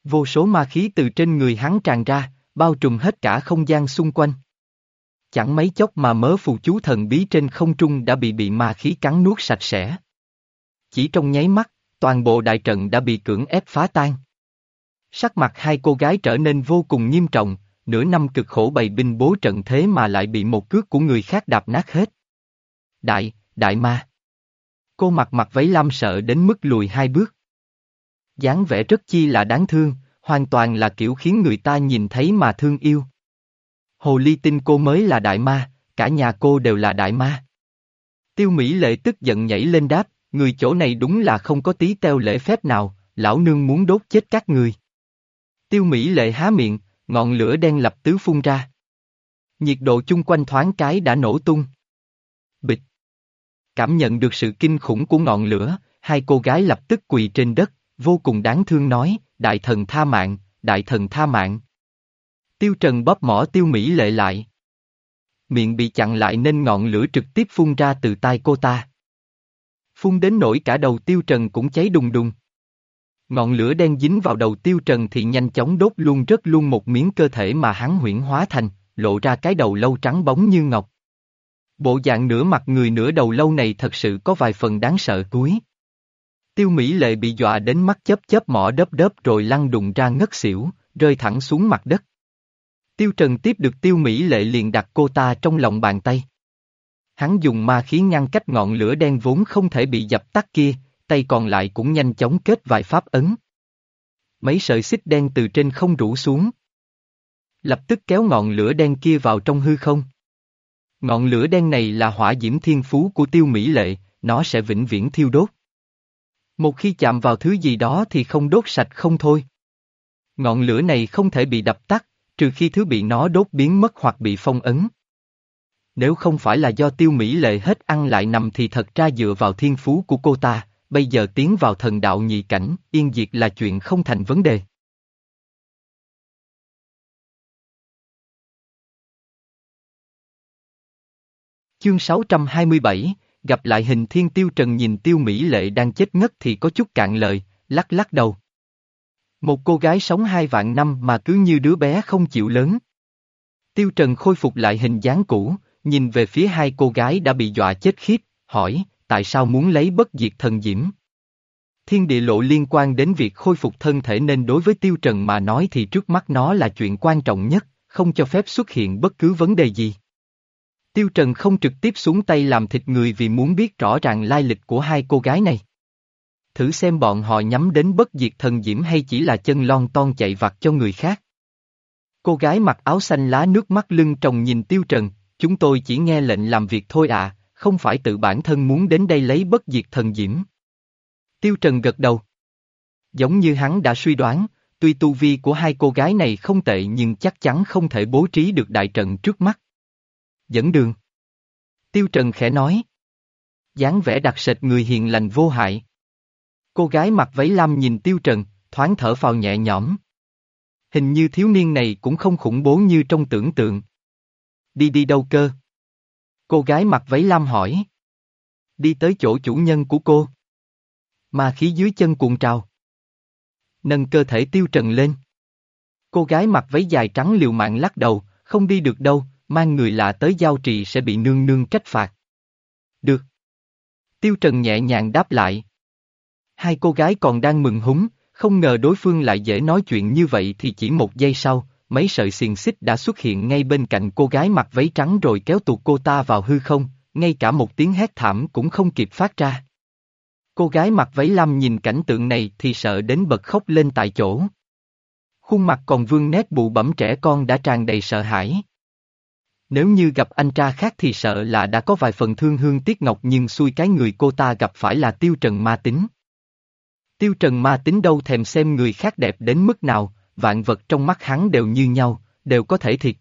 Vô số ma khí từ trên người hắn tràn ra, bao trùm hết cả không gian xung quanh. Chẳng mấy chốc mà mớ phù chú thần bí trên không trung đã bị bị ma khí cắn nuốt sạch sẽ. Chỉ trong nháy mắt, toàn bộ đại trận đã bị cưỡng ép phá tan. Sắc mặt hai cô gái trở nên vô cùng nghiêm trọng, nửa năm cực khổ bày binh bố trận thế mà lại bị một cước của người khác đạp nát hết. Đại, đại ma. Cô mặc mặc váy lam sợ đến mức lùi hai bước. dáng vẻ rất chi là đáng thương, hoàn toàn là kiểu khiến người ta nhìn thấy mà thương yêu. Hồ ly tin cô mới là đại ma, cả nhà cô đều là đại ma. Tiêu Mỹ lệ tức giận nhảy lên đáp, người chỗ này đúng là không có tí teo lễ phép nào, lão nương muốn đốt chết các người. Tiêu Mỹ lệ há miệng, ngọn lửa đen lập tứ phun ra. Nhiệt độ chung quanh thoáng cái đã nổ tung. Bịch. Cảm nhận được sự kinh khủng của ngọn lửa, hai cô gái lập tức quỳ trên đất, vô cùng đáng thương nói, đại thần tha mạng, đại thần tha mạng. Tiêu Trần bóp mỏ tiêu Mỹ lệ lại. Miệng bị chặn lại nên ngọn lửa trực tiếp phun ra từ tai cô ta. Phun đến nỗi cả đầu Tiêu Trần cũng cháy đùng đùng. Ngọn lửa đen dính vào đầu Tiêu Trần thì nhanh chóng đốt luôn rất luôn một miếng cơ thể mà hắn huyễn hóa thành, lộ ra cái đầu lâu trắng bóng như ngọc. Bộ dạng nửa mặt người nửa đầu lâu này thật sự có vài phần đáng sợ cuối. Tiêu Mỹ Lệ bị dọa đến mắt chớp chớp mỏ đớp đớp rồi lăn đùng ra ngất xỉu, rơi thẳng xuống mặt đất. Tiêu Trần tiếp được Tiêu Mỹ Lệ liền đặt cô ta trong lòng bàn tay. Hắn dùng ma khí ngăn cách ngọn lửa đen vốn không thể bị dập tắt kia, tay còn lại cũng nhanh chóng kết vài pháp ấn. Mấy sợi xích đen từ trên không rủ xuống. Lập tức kéo ngọn lửa đen kia vào trong hư không. Ngọn lửa đen này là hỏa diễm thiên phú của tiêu mỹ lệ, nó sẽ vĩnh viễn thiêu đốt. Một khi chạm vào thứ gì đó thì không đốt sạch không thôi. Ngọn lửa này không thể bị đập tắt, trừ khi thứ bị nó đốt biến mất hoặc bị phong ấn. Nếu không phải là do tiêu mỹ lệ hết ăn lại nằm thì thật ra dựa vào thiên phú của cô ta, bây giờ tiến vào thần đạo nhị cảnh, yên diệt là chuyện không thành vấn đề. Chương 627, gặp lại hình thiên tiêu trần nhìn tiêu mỹ lệ đang chết ngất thì có chút cạn lời, lắc lắc đầu. Một cô gái sống hai vạn năm mà cứ như đứa bé không chịu lớn. Tiêu trần khôi phục lại hình dáng cũ, nhìn về phía hai cô gái đã bị dọa chết khiếp, hỏi, tại sao muốn lấy bất diệt thần diễm? Thiên địa lộ liên quan đến việc khôi phục thân thể nên đối với tiêu trần mà nói thì trước mắt nó là chuyện quan trọng nhất, không cho phép xuất hiện bất cứ vấn đề gì. Tiêu Trần không trực tiếp xuống tay làm thịt người vì muốn biết rõ ràng lai lịch của hai cô gái này. Thử xem bọn họ nhắm đến bất diệt thần diễm hay chỉ là chân lon ton chạy vặt cho người khác. Cô gái mặc áo xanh lá nước mắt lưng trồng nhìn Tiêu Trần, chúng tôi chỉ nghe lệnh làm việc thôi à, không phải tự bản thân muốn đến đây lấy bất diệt thần diễm. Tiêu Trần gật đầu. Giống như hắn đã suy đoán, tuy tu vi của hai cô gái này không tệ nhưng chắc chắn không thể bố trí được đại trận trước mắt dẫn đường. Tiêu Trần khẽ nói. dáng vẻ đặc sệt người hiền lành vô hại. Cô gái mặc váy lam nhìn Tiêu Trần, thoáng thở phào nhẹ nhõm. Hình như thiếu niên này cũng không khủng bố như trong tưởng tượng. Đi đi đâu cơ? Cô gái mặc váy lam hỏi. Đi tới chỗ chủ nhân của cô. Mà khí dưới chân cuộn trào. Nâng cơ thể Tiêu Trần lên. Cô gái mặc váy dài trắng liều mạng lắc đầu, không đi được đâu, mang người lạ tới giao trì sẽ bị nương nương trách phạt. Được. Tiêu Trần nhẹ nhàng đáp lại. Hai cô gái còn đang mừng húng, không ngờ đối phương lại dễ nói chuyện như vậy thì chỉ một giây sau, mấy sợi xiềng xích đã xuất hiện ngay bên cạnh cô gái mặc váy trắng rồi kéo tụt cô ta vào hư không, ngay cả một tiếng hét thảm cũng không kịp phát ra. Cô gái mặc váy lam nhìn cảnh tượng này thì sợ đến bật khóc lên tại chỗ. Khuôn mặt còn vương nét bụ bẩm trẻ con đã tràn đầy sợ hãi. Nếu như gặp anh tra khác thì sợ là đã có vài phần thương hương tiếc ngọc nhưng xui cái người cô ta gặp phải là tiêu trần ma tính. Tiêu trần ma tính đâu thèm xem người khác đẹp đến mức nào, vạn vật trong mắt hắn đều như nhau, đều có thể thiệt.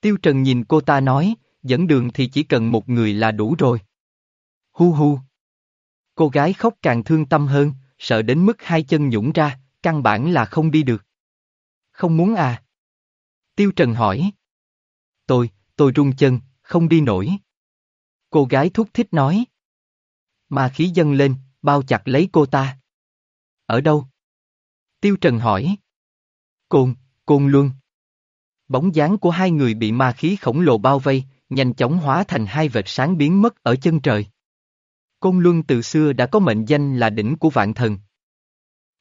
Tiêu trần nhìn cô ta nói, dẫn đường thì chỉ cần một người là đủ rồi. Hu hu. Cô gái khóc càng thương tâm hơn, sợ đến mức hai chân nhũng ra, căn bản là không đi được. Không muốn à? Tiêu Trần hỏi. Tôi, tôi rung chân, không đi nổi. Cô gái thúc thích nói. Mà khí dâng lên, bao chặt lấy cô ta. Ở đâu? Tiêu Trần hỏi. Côn, Côn Luân. Bóng dáng của hai người bị ma khí khổng lồ bao vây, nhanh chóng hóa thành hai vệt sáng biến mất ở chân trời. Côn Luân từ xưa đã có mệnh danh là đỉnh của vạn thần.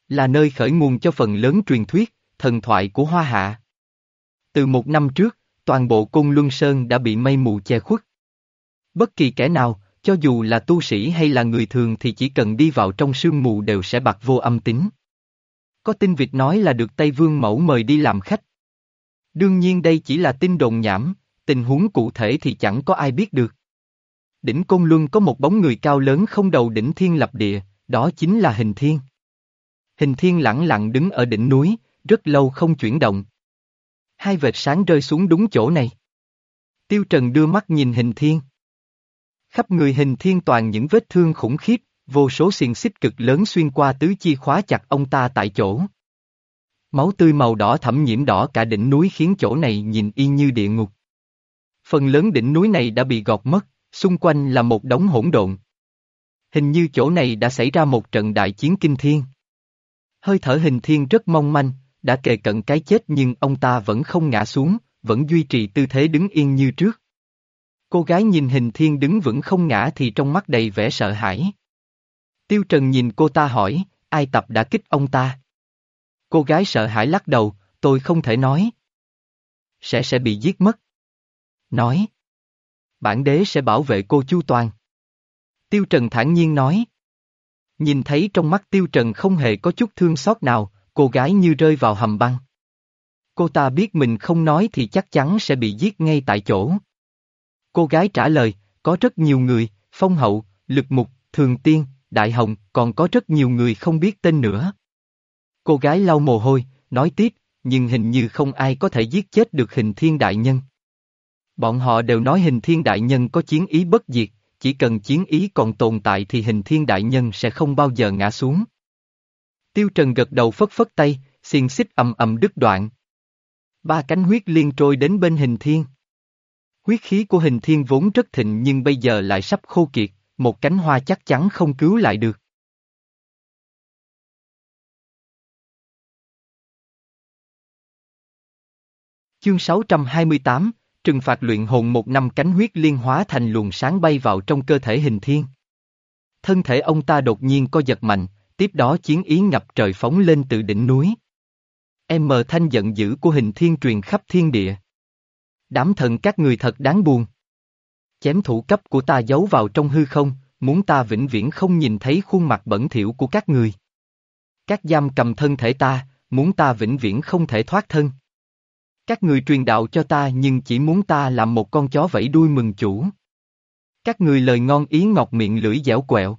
Là nơi khởi nguồn cho phần lớn truyền thuyết, thần thoại của Hoa Hạ. Từ một năm trước, toàn bộ cung luân sơn đã bị mây mù che khuất. Bất kỳ kẻ nào, cho dù là tu sĩ hay là người thường thì chỉ cần đi vào trong sương mù đều sẽ bạc vô âm tính. Có tin Việt nói là được Tây Vương Mẫu mời đi làm khách. Đương nhiên đây chỉ là tin đồn nhảm, tình huống cụ thể thì chẳng có ai biết được. Đỉnh Côn Luân có một bóng người cao lớn không đầu đỉnh thiên lập địa, đó chính là hình thiên. Hình thiên lặng lặng đứng ở đỉnh núi, rất lâu không chuyển động. Hai vệt sáng rơi xuống đúng chỗ này. Tiêu Trần đưa mắt nhìn hình thiên. Khắp người hình thiên toàn những vết thương khủng khiếp, vô số xiềng xích cực lớn xuyên qua tứ chi khóa chặt ông ta tại chỗ. Máu tươi màu đỏ thẫm nhiễm đỏ cả đỉnh núi khiến chỗ này nhìn y như địa ngục. Phần lớn đỉnh núi này đã bị gọt mất, xung quanh là một đống hỗn độn. Hình như chỗ này đã xảy ra một trận đại chiến kinh thiên. Hơi thở hình thiên rất mong manh, đã kề cận cái chết nhưng ông ta vẫn không ngã xuống, vẫn duy trì tư thế đứng yên như trước. Cô gái nhìn hình thiên đứng vững không ngã thì trong mắt đầy vẻ sợ hãi. Tiêu Trần nhìn cô ta hỏi, ai tập đã kích ông ta? Cô gái sợ hãi lắc đầu, tôi không thể nói. Sẽ sẽ bị giết mất. Nói. Bản đế sẽ bảo vệ cô chu toàn. Tiêu Trần thản nhiên nói. Nhìn thấy trong mắt Tiêu Trần không hề có chút thương xót nào, cô gái như rơi vào hầm băng. Cô ta biết mình không nói thì chắc chắn sẽ bị giết ngay tại chỗ. Cô gái trả lời, có rất nhiều người, phong hậu, lực mục, thường tiên, đại hồng, còn có rất nhiều người không biết tên nữa. Cô gái lau mồ hôi, nói tiếp, nhưng hình như không ai có thể giết chết được hình thiên đại nhân. Bọn họ đều nói hình thiên đại nhân có chiến ý bất diệt, chỉ cần chiến ý còn tồn tại thì hình thiên đại nhân sẽ không bao giờ ngã xuống. Tiêu Trần gật đầu phất phất tay, xiên xích ầm ầm đứt đoạn. Ba cánh huyết liên trôi đến bên hình thiên. Huyết khí của hình thiên vốn rất thịnh nhưng bây giờ lại sắp khô kiệt, một cánh hoa chắc chắn không cứu lại được. Chương 628, trừng phạt luyện hồn một năm cánh huyết liên hóa thành luồng sáng bay vào trong cơ thể hình thiên. Thân thể ông ta đột nhiên co giật mạnh, tiếp đó chiến ý ngập trời phóng lên từ đỉnh núi. Em mờ thanh giận dữ của hình thiên truyền khắp thiên địa. Đám thần các người thật đáng buồn. Chém thủ cấp của ta giấu vào trong hư không, muốn ta vĩnh viễn không nhìn thấy khuôn mặt bẩn thỉu của các người. Các giam cầm thân thể ta, muốn ta vĩnh viễn không thể thoát thân. Các người truyền đạo cho ta nhưng chỉ muốn ta làm một con chó vẫy đuôi mừng chủ. Các người lời ngon ý ngọt miệng lưỡi dẻo quẹo.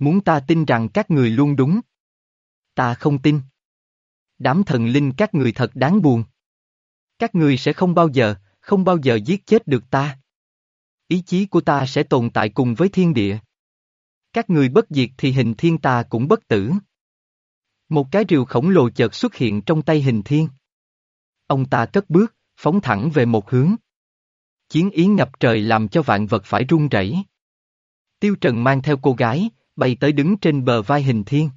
Muốn ta tin rằng các người luôn đúng. Ta không tin. Đám thần linh các người thật đáng buồn. Các người sẽ không bao giờ, không bao giờ giết chết được ta. Ý chí của ta sẽ tồn tại cùng với thiên địa. Các người bất diệt thì hình thiên ta cũng bất tử. Một cái rìu khổng lồ chợt xuất hiện trong tay hình thiên. Ông ta cất bước, phóng thẳng về một hướng. Chiến ý ngập trời làm cho vạn vật phải run rẩy. Tiêu Trần mang theo cô gái, bay tới đứng trên bờ vai hình thiên.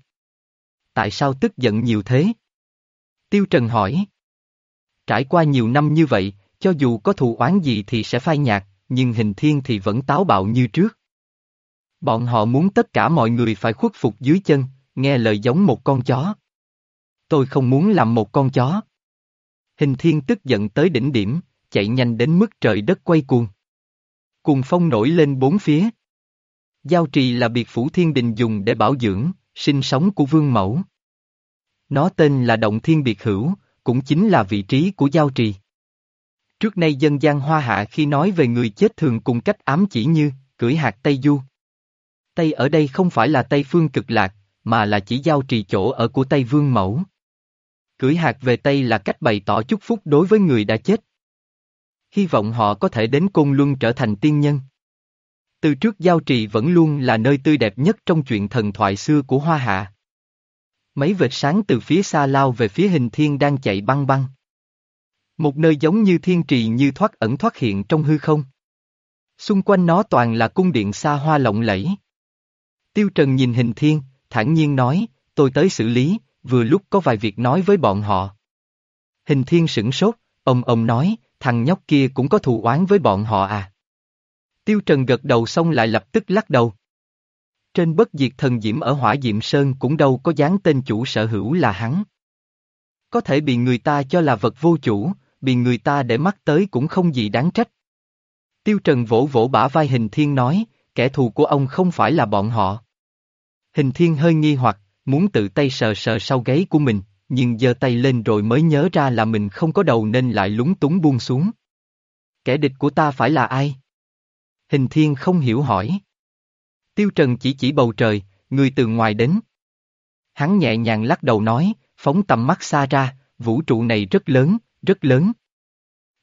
Tại sao tức giận nhiều thế? Tiêu Trần hỏi. Trải qua nhiều năm như vậy, cho dù có thù oán gì thì sẽ phai nhạt, nhưng hình thiên thì vẫn táo bạo như trước. Bọn họ muốn tất cả mọi người phải khuất phục dưới chân, nghe lời giống một con chó. Tôi không muốn làm một con chó. Hình thiên tức giận tới đỉnh điểm, chạy nhanh đến mức trời đất quay cuồng. Cùng phong nổi lên bốn phía. Giao trì là biệt phủ thiên đình dùng để bảo dưỡng, sinh sống của vương mẫu. Nó tên là Động Thiên Biệt Hữu, cũng chính là vị trí của giao trì. Trước nay dân gian hoa hạ khi nói về người chết thường cùng cách ám chỉ như, cưỡi hạt Tây Du. Tây ở đây không phải là Tây Phương cực lạc, mà là chỉ giao trì chỗ ở của Tây Vương Mẫu. Cưỡi hạt về Tây là cách bày tỏ chúc phúc đối với người đã chết. Hy vọng họ có thể đến Côn Luân trở thành tiên nhân. Từ trước giao trì vẫn luôn là nơi tươi đẹp nhất trong chuyện thần thoại xưa của Hoa Hạ. Mấy vệt sáng từ phía xa lao về phía hình thiên đang chạy băng băng. Một nơi giống như thiên trì như thoát ẩn thoát hiện trong hư không. Xung quanh nó toàn là cung điện xa hoa lộng lẫy. Tiêu Trần nhìn hình thiên, thản nhiên nói, tôi tới xử lý, vừa lúc có vài việc nói với bọn họ. Hình thiên sửng sốt, ông ông nói, thằng nhóc kia cũng có thù oán với bọn họ à. Tiêu Trần gật đầu xong lại lập tức lắc đầu. Trên bất diệt thần diễm ở hỏa diệm sơn cũng đâu có dán tên chủ sở hữu là hắn. Có thể bị người ta cho là vật vô chủ, bị người ta để mắt tới cũng không gì đáng trách. Tiêu Trần vỗ vỗ bả vai hình thiên nói, kẻ thù của ông không phải là bọn họ. Hình thiên hơi nghi hoặc, muốn tự tay sờ sờ sau gáy của mình, nhưng giơ tay lên rồi mới nhớ ra là mình không có đầu nên lại lúng túng buông xuống. Kẻ địch của ta phải là ai? Hình thiên không hiểu hỏi. Tiêu Trần chỉ chỉ bầu trời, người từ ngoài đến. Hắn nhẹ nhàng lắc đầu nói, phóng tầm mắt xa ra, vũ trụ này rất lớn, rất lớn.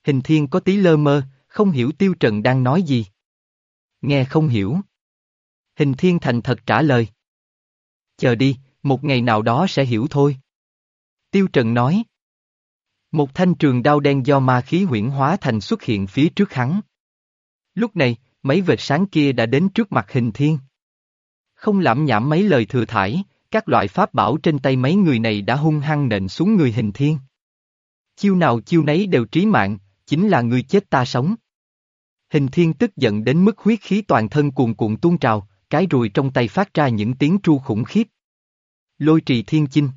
Hình thiên có tí lơ mơ, không hiểu Tiêu Trần đang nói gì. Nghe không hiểu. Hình thiên thành thật trả lời. Chờ đi, một ngày nào đó sẽ hiểu thôi. Tiêu Trần nói. Một thanh trường đao đen do ma khí huyển hóa thành xuất hiện phía trước hắn. Lúc này, mấy vệt sáng kia đã đến trước mặt hình thiên. Không lãm nhảm mấy lời thừa thải, các loại pháp bảo trên tay mấy người này đã hung hăng nện xuống người hình thiên. Chiêu nào chiêu nấy đều trí mạng, chính là người chết ta sống. Hình thiên tức giận đến mức huyết khí toàn thân cuồn cuộn tuôn trào, cái rùi trong tay phát ra những tiếng tru khủng khiếp. Lôi trì thiên chinh.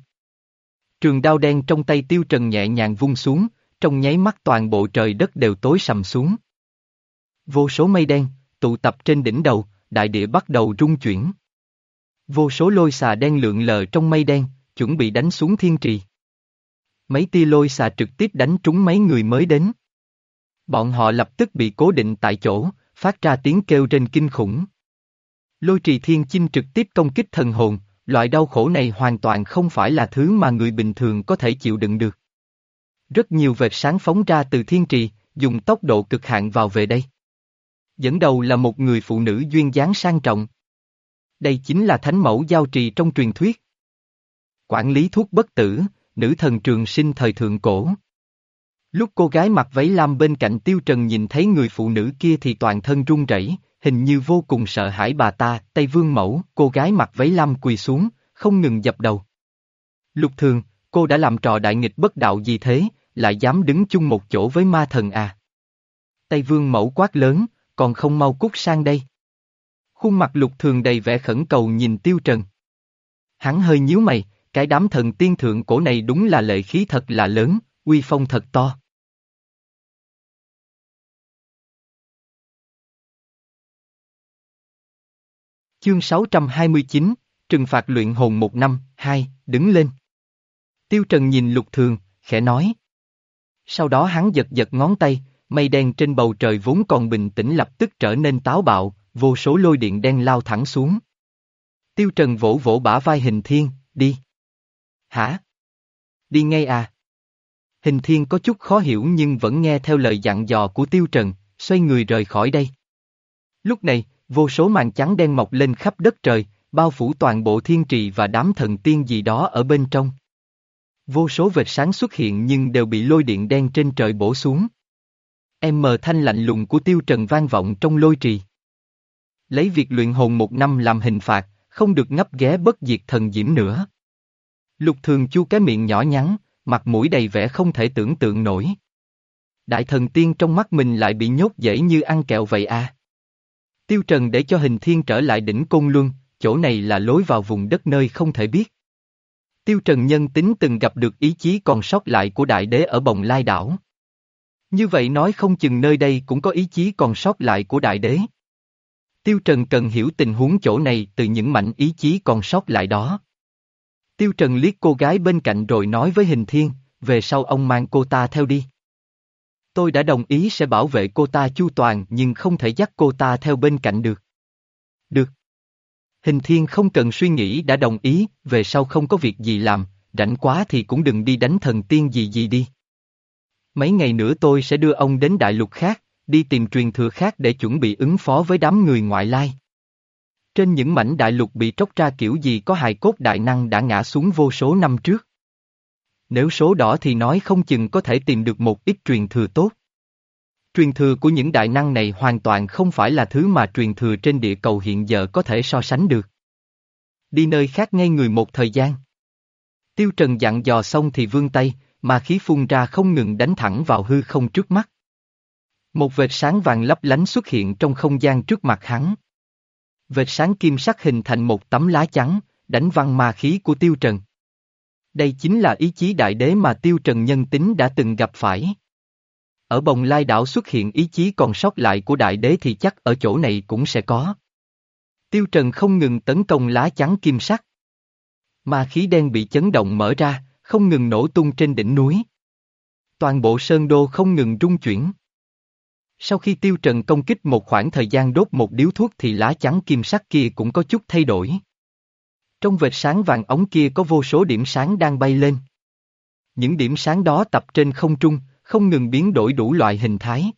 Trường đao đen trong tay tiêu trần nhẹ nhàng vung xuống, trong nháy mắt toàn bộ trời đất đều tối sầm xuống. Vô số mây đen, tụ tập trên đỉnh đầu, đại địa bắt đầu rung chuyển. Vô số lôi xà đen lượn lờ trong mây đen, chuẩn bị đánh xuống thiên trì. Mấy tia lôi xà trực tiếp đánh trúng mấy người mới đến. Bọn họ lập tức bị cố định tại chỗ, phát ra tiếng kêu trên kinh khủng. Lôi trì thiên chinh trực tiếp công kích thần hồn, loại đau khổ này hoàn toàn không phải là thứ mà người bình thường có thể chịu đựng được. Rất nhiều vệt sáng phóng ra từ thiên trì, dùng tốc độ cực hạn vào về đây. Dẫn đầu là một người phụ nữ duyên dáng sang trọng. Đây chính là thánh mẫu giao trì trong truyền thuyết. Quản lý thuốc bất tử, nữ thần trường sinh thời thượng cổ. Lúc cô gái mặc váy lam bên cạnh tiêu trần nhìn thấy người phụ nữ kia thì toàn thân run rẩy, hình như vô cùng sợ hãi bà ta, Tây Vương Mẫu, cô gái mặc váy lam quỳ xuống, không ngừng dập đầu. Lục thường, cô đã làm trò đại nghịch bất đạo gì thế, lại dám đứng chung một chỗ với ma thần à. Tây Vương Mẫu quát lớn, còn không mau cút sang đây. Khuôn mặt lục thường đầy vẻ khẩn cầu nhìn tiêu trần. Hắn hơi nhíu mày, cái đám thần tiên thượng cổ này đúng là lợi khí thật là lớn, uy phong thật to. Chương 629, Trừng phạt luyện hồn một năm, hai, đứng lên. Tiêu Trần nhìn lục thường, khẽ nói. Sau đó hắn giật giật ngón tay, mây đen trên bầu trời vốn còn bình tĩnh lập tức trở nên táo bạo, vô số lôi điện đen lao thẳng xuống. Tiêu Trần vỗ vỗ bả vai hình thiên, đi. Hả? Đi ngay à? Hình thiên có chút khó hiểu nhưng vẫn nghe theo lời dặn dò của Tiêu Trần, xoay người rời khỏi đây. Lúc này, vô số màn trắng đen mọc lên khắp đất trời, bao phủ toàn bộ thiên trì và đám thần tiên gì đó ở bên trong. Vô số vệt sáng xuất hiện nhưng đều bị lôi điện đen trên trời bổ xuống. Em mờ thanh lạnh lùng của tiêu trần vang vọng trong lôi trì. Lấy việc luyện hồn một năm làm hình phạt, không được ngấp ghé bất diệt thần diễm nữa. Lục thường chu cái miệng nhỏ nhắn, mặt mũi đầy vẻ không thể tưởng tượng nổi. Đại thần tiên trong mắt mình lại bị nhốt dễ như ăn kẹo vậy à. Tiêu Trần để cho hình thiên trở lại đỉnh Côn Luân, chỗ này là lối vào vùng đất nơi không thể biết. Tiêu Trần nhân tính từng gặp được ý chí còn sót lại của đại đế ở bồng lai đảo. Như vậy nói không chừng nơi đây cũng có ý chí còn sót lại của đại đế. Tiêu Trần cần hiểu tình huống chỗ này từ những mảnh ý chí còn sót lại đó. Tiêu Trần liếc cô gái bên cạnh rồi nói với hình thiên, về sau ông mang cô ta theo đi. Tôi đã đồng ý sẽ bảo vệ cô ta chu toàn nhưng không thể dắt cô ta theo bên cạnh được. Được. Hình thiên không cần suy nghĩ đã đồng ý, về sau không có việc gì làm, rảnh quá thì cũng đừng đi đánh thần tiên gì gì đi. Mấy ngày nữa tôi sẽ đưa ông đến đại lục khác, đi tìm truyền thừa khác để chuẩn bị ứng phó với đám người ngoại lai. Trên những mảnh đại lục bị tróc ra kiểu gì có hài cốt đại năng đã ngã xuống vô số năm trước. Nếu số đỏ thì nói không chừng có thể tìm được một ít truyền thừa tốt. Truyền thừa của những đại năng này hoàn toàn không phải là thứ mà truyền thừa trên địa cầu hiện giờ có thể so sánh được. Đi nơi khác ngay người một thời gian. Tiêu Trần dặn dò xong thì vương tay, mà khí phun ra không ngừng đánh thẳng vào hư không trước mắt. Một vệt sáng vàng lấp lánh xuất hiện trong không gian trước mặt hắn. Vệt sáng kim sắc hình thành một tấm lá trắng, đánh văng ma khí của Tiêu Trần. Đây chính là ý chí đại đế mà Tiêu Trần nhân tính đã từng gặp phải. Ở bồng lai đảo xuất hiện ý chí còn sót lại của đại đế thì chắc ở chỗ này cũng sẽ có. Tiêu Trần không ngừng tấn công lá trắng kim sắc. Ma khí đen bị chấn động mở ra, không ngừng nổ tung trên đỉnh núi. Toàn bộ sơn đô không ngừng rung chuyển. Sau khi Tiêu Trần công kích một khoảng thời gian đốt một điếu thuốc thì lá trắng kim sắc kia cũng có chút thay đổi. Trong vệt sáng vàng ống kia có vô số điểm sáng đang bay lên. Những điểm sáng đó tập trên không trung, không ngừng biến đổi đủ loại hình thái.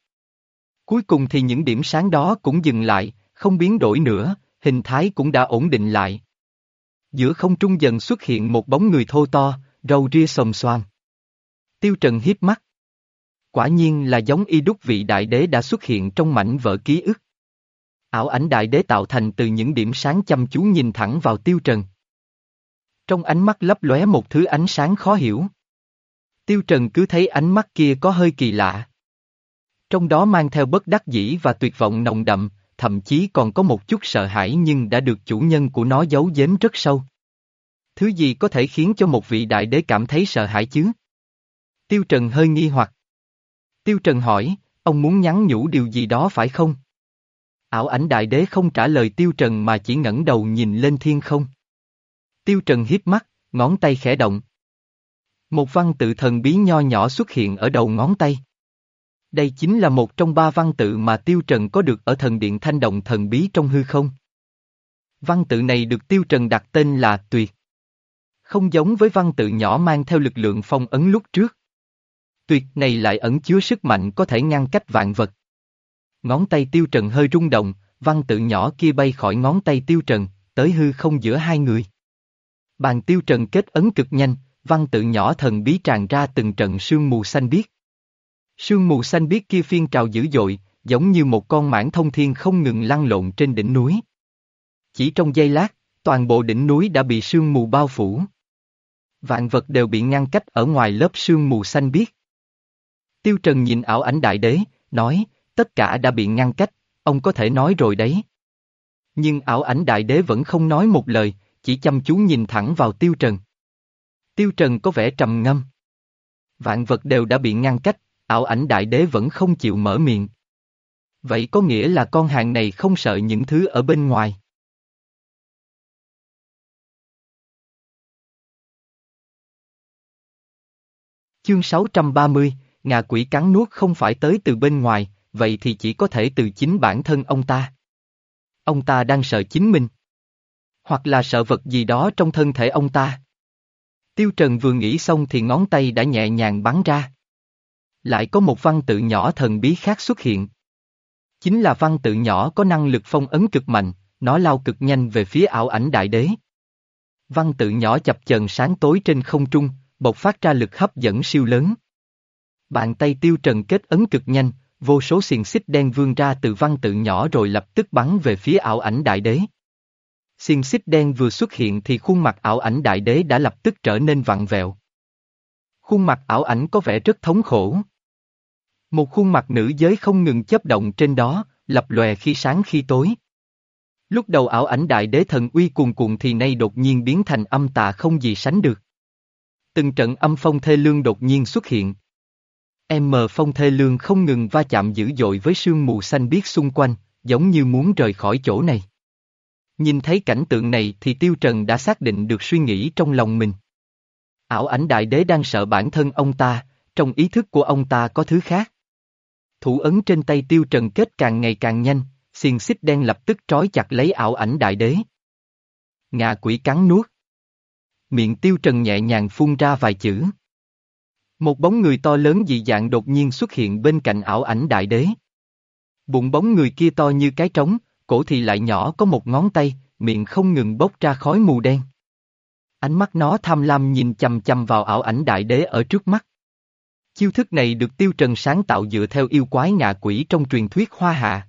Cuối cùng thì những điểm sáng đó cũng dừng lại, không biến đổi nữa, hình thái cũng đã ổn định lại. Giữa không trung dần xuất hiện một bóng người thô to, râu ria xồm xoan. Tiêu Trần hiếp mắt. Quả nhiên là giống y đúc vị đại đế đã xuất hiện trong mảnh vỡ ký ức. Ảo ảnh đại đế tạo thành từ những điểm sáng chăm chú nhìn thẳng vào Tiêu Trần. Trong ánh mắt lấp lóe một thứ ánh sáng khó hiểu. Tiêu Trần cứ thấy ánh mắt kia có hơi kỳ lạ. Trong đó mang theo bất đắc dĩ và tuyệt vọng nồng đậm, thậm chí còn có một chút sợ hãi nhưng đã được chủ nhân của nó giấu giếm rất sâu. Thứ gì có thể khiến cho một vị đại đế cảm thấy sợ hãi chứ? Tiêu Trần hơi nghi hoặc. Tiêu Trần hỏi, ông muốn nhắn nhủ điều gì đó phải không? Ảo ảnh đại đế không trả lời Tiêu Trần mà chỉ ngẩng đầu nhìn lên thiên không. Tiêu Trần hiếp mắt, ngón tay khẽ động. Một văn tự thần bí nho nhỏ xuất hiện ở đầu ngón tay. Đây chính là một trong ba văn tự mà Tiêu Trần có được ở thần điện thanh động thần bí trong hư không. Văn tự này được Tiêu Trần đặt tên là Tuyệt. Không giống với văn tự nhỏ mang theo lực lượng phong ấn lúc trước. Tuyệt này lại ẩn chứa sức mạnh có thể ngăn cách vạn vật. Ngón tay Tiêu Trần hơi rung động, văn tự nhỏ kia bay khỏi ngón tay Tiêu Trần, tới hư không giữa hai người. Bàn Tiêu Trần kết ấn cực nhanh, văn tự nhỏ thần bí tràn ra từng trận sương mù xanh biếc. Sương mù xanh biếc kia phiên trào dữ dội, giống như một con mãng thông thiên không ngừng lăn lộn trên đỉnh núi. Chỉ trong giây lát, toàn bộ đỉnh núi đã bị sương mù bao phủ. Vạn vật đều bị ngăn cách ở ngoài lớp sương mù xanh biếc. Tiêu Trần nhìn ảo ảnh đại đế, nói, tất cả đã bị ngăn cách, ông có thể nói rồi đấy. Nhưng ảo ảnh đại đế vẫn không nói một lời, chỉ chăm chú nhìn thẳng vào Tiêu Trần. Tiêu Trần có vẻ trầm ngâm. Vạn vật đều đã bị ngăn cách, ảo ảnh đại đế vẫn không chịu mở miệng. Vậy có nghĩa là con hàng này không sợ những thứ ở bên ngoài. Chương 630, ngà quỷ cắn nuốt không phải tới từ bên ngoài, vậy thì chỉ có thể từ chính bản thân ông ta. Ông ta đang sợ chính mình. Hoặc là sợ vật gì đó trong thân thể ông ta. Tiêu Trần vừa nghĩ xong thì ngón tay đã nhẹ nhàng bắn ra. Lại có một văn tự nhỏ thần bí khác xuất hiện. Chính là văn tự nhỏ có năng lực phong ấn cực mạnh, nó lao cực nhanh về phía ảo ảnh đại đế. Văn tự nhỏ chập chờn sáng tối trên không trung, bộc phát ra lực hấp dẫn siêu lớn. Bàn tay tiêu trần kết ấn cực nhanh, vô số xiềng xích đen vươn ra từ văn tự nhỏ rồi lập tức bắn về phía ảo ảnh đại đế. Xiềng xích đen vừa xuất hiện thì khuôn mặt ảo ảnh đại đế đã lập tức trở nên vặn vẹo. Khuôn mặt ảo ảnh có vẻ rất thống khổ. Một khuôn mặt nữ giới không ngừng chấp động trên đó, lập lòe khi sáng khi tối. Lúc đầu ảo ảnh đại đế thần uy cuồn cuộn thì nay đột nhiên biến thành âm tà không gì sánh được. Từng trận âm phong thê lương đột nhiên xuất hiện. M phong thê lương không ngừng va chạm dữ dội với sương mù xanh biếc xung quanh, giống như muốn rời khỏi chỗ này. Nhìn thấy cảnh tượng này thì Tiêu Trần đã xác định được suy nghĩ trong lòng mình. Ảo ảnh đại đế đang sợ bản thân ông ta, trong ý thức của ông ta có thứ khác. Thủ ấn trên tay Tiêu Trần kết càng ngày càng nhanh, xiềng xích đen lập tức trói chặt lấy ảo ảnh đại đế. Ngạ quỷ cắn nuốt. Miệng Tiêu Trần nhẹ nhàng phun ra vài chữ. Một bóng người to lớn dị dạng đột nhiên xuất hiện bên cạnh ảo ảnh đại đế. Bụng bóng người kia to như cái trống, cổ thì lại nhỏ có một ngón tay, miệng không ngừng bốc ra khói mù đen. Ánh mắt nó tham lam nhìn chầm chầm vào ảo ảnh đại đế ở trước mắt. Chiêu thức này được Tiêu Trần sáng tạo dựa theo yêu quái ngạ quỷ trong truyền thuyết hoa hạ.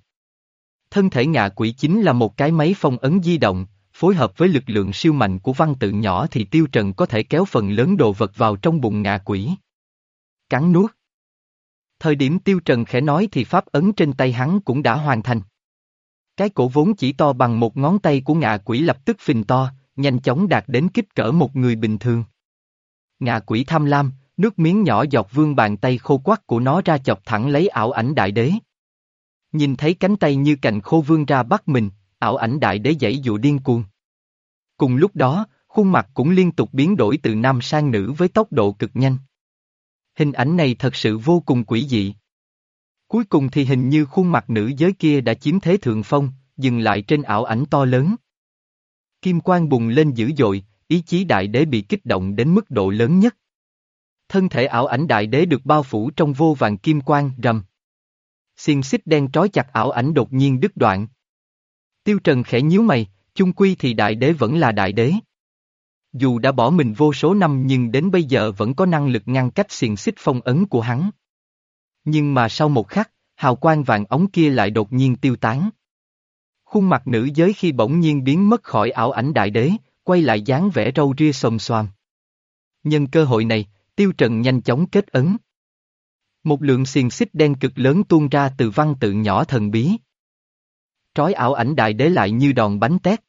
Thân thể ngạ quỷ chính là một cái máy phong ấn di động, phối hợp với lực lượng siêu mạnh của văn tự nhỏ thì Tiêu Trần có thể kéo phần lớn đồ vật vào trong bụng ngạ quỷ. Cắn nuốt. Thời điểm Tiêu Trần khẽ nói thì pháp ấn trên tay hắn cũng đã hoàn thành. Cái cổ vốn chỉ to bằng một ngón tay của ngạ quỷ lập tức phình to, nhanh chóng đạt đến kích cỡ một người bình thường. Ngạ quỷ tham lam, nước miếng nhỏ giọt vương bàn tay khô quắc của nó ra chọc thẳng lấy ảo ảnh đại đế. Nhìn thấy cánh tay như cành khô vương ra bắt mình, ảo ảnh đại đế dãy dụ điên cuồng. Cùng lúc đó, khuôn mặt cũng liên tục biến đổi từ nam sang nữ với tốc độ cực nhanh. Hình ảnh này thật sự vô cùng quỷ dị. Cuối cùng thì hình như khuôn mặt nữ giới kia đã chiếm thế thượng phong, dừng lại trên ảo ảnh to lớn. Kim quang bùng lên dữ dội, ý chí đại đế bị kích động đến mức độ lớn nhất. Thân thể ảo ảnh đại đế được bao phủ trong vô vàng kim quang rầm. Xiên xích đen trói chặt ảo ảnh đột nhiên đứt đoạn. Tiêu Trần khẽ nhíu mày, chung quy thì đại đế vẫn là đại đế. Dù đã bỏ mình vô số năm nhưng đến bây giờ vẫn có năng lực ngăn cách xiềng xích phong ấn của hắn. Nhưng mà sau một khắc, hào quang vàng ống kia lại đột nhiên tiêu tán. Khuôn mặt nữ giới khi bỗng nhiên biến mất khỏi ảo ảnh đại đế, quay lại dáng vẻ râu ria xồm xoàm. Nhân cơ hội này, Tiêu Trần nhanh chóng kết ấn. Một lượng xiềng xích đen cực lớn tuôn ra từ văn tự nhỏ thần bí trói ảo ảnh đại đế lại như đòn bánh tét.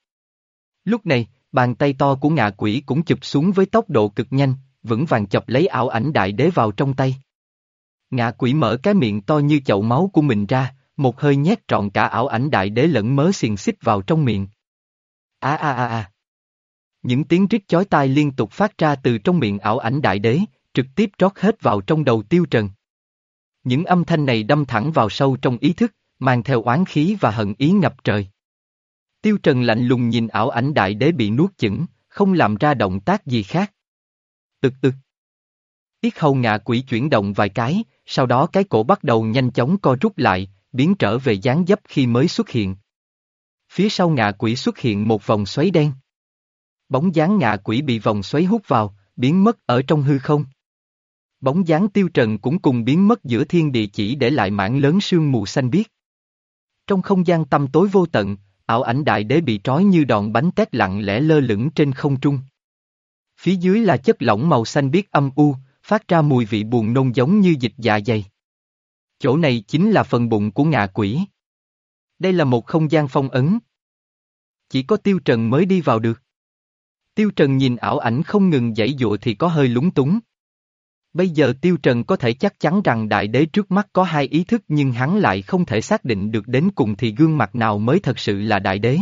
Lúc này, bàn tay to của ngạ quỷ cũng chụp xuống với tốc độ cực nhanh, vững vàng chọc lấy ảo ảnh đại đế vào trong tay. Ngạ quỷ mở cái miệng to như chậu máu của mình ra, một hơi nhét trọn cả ảo ảnh đại đế lẫn mớ xiềng xích vào trong miệng. A a a a. Những tiếng rít chói tai liên tục phát ra từ trong miệng ảo ảnh đại đế, trực tiếp trót hết vào trong đầu tiêu trần. Những âm thanh này đâm thẳng vào sâu trong ý thức, mang theo oán khí và hận ý ngập trời. Tiêu trần lạnh lùng nhìn ảo ảnh đại đế bị nuốt chửng, không làm ra động tác gì khác. Tực tực. Tiết hầu ngạ quỷ chuyển động vài cái, sau đó cái cổ bắt đầu nhanh chóng co rút lại, biến trở về dáng dấp khi mới xuất hiện. Phía sau ngạ quỷ xuất hiện một vòng xoáy đen. Bóng dáng ngạ quỷ bị vòng xoáy hút vào, biến mất ở trong hư không. Bóng dáng tiêu trần cũng cùng biến mất giữa thiên địa chỉ để lại mảng lớn sương mù xanh biếc. Trong không gian tăm tối vô tận, ảo ảnh đại đế bị trói như đòn bánh tét lặng lẽ lơ lửng trên không trung. Phía dưới là chất lỏng màu xanh biếc âm u, phát ra mùi vị buồn nôn giống như dịch dạ dày. Chỗ này chính là phần bụng của ngạ quỷ. Đây là một không gian phong ấn. Chỉ có Tiêu Trần mới đi vào được. Tiêu Trần nhìn ảo ảnh không ngừng dãy dụa thì có hơi lúng túng. Bây giờ Tiêu Trần có thể chắc chắn rằng đại đế trước mắt có hai ý thức nhưng hắn lại không thể xác định được đến cùng thì gương mặt nào mới thật sự là đại đế.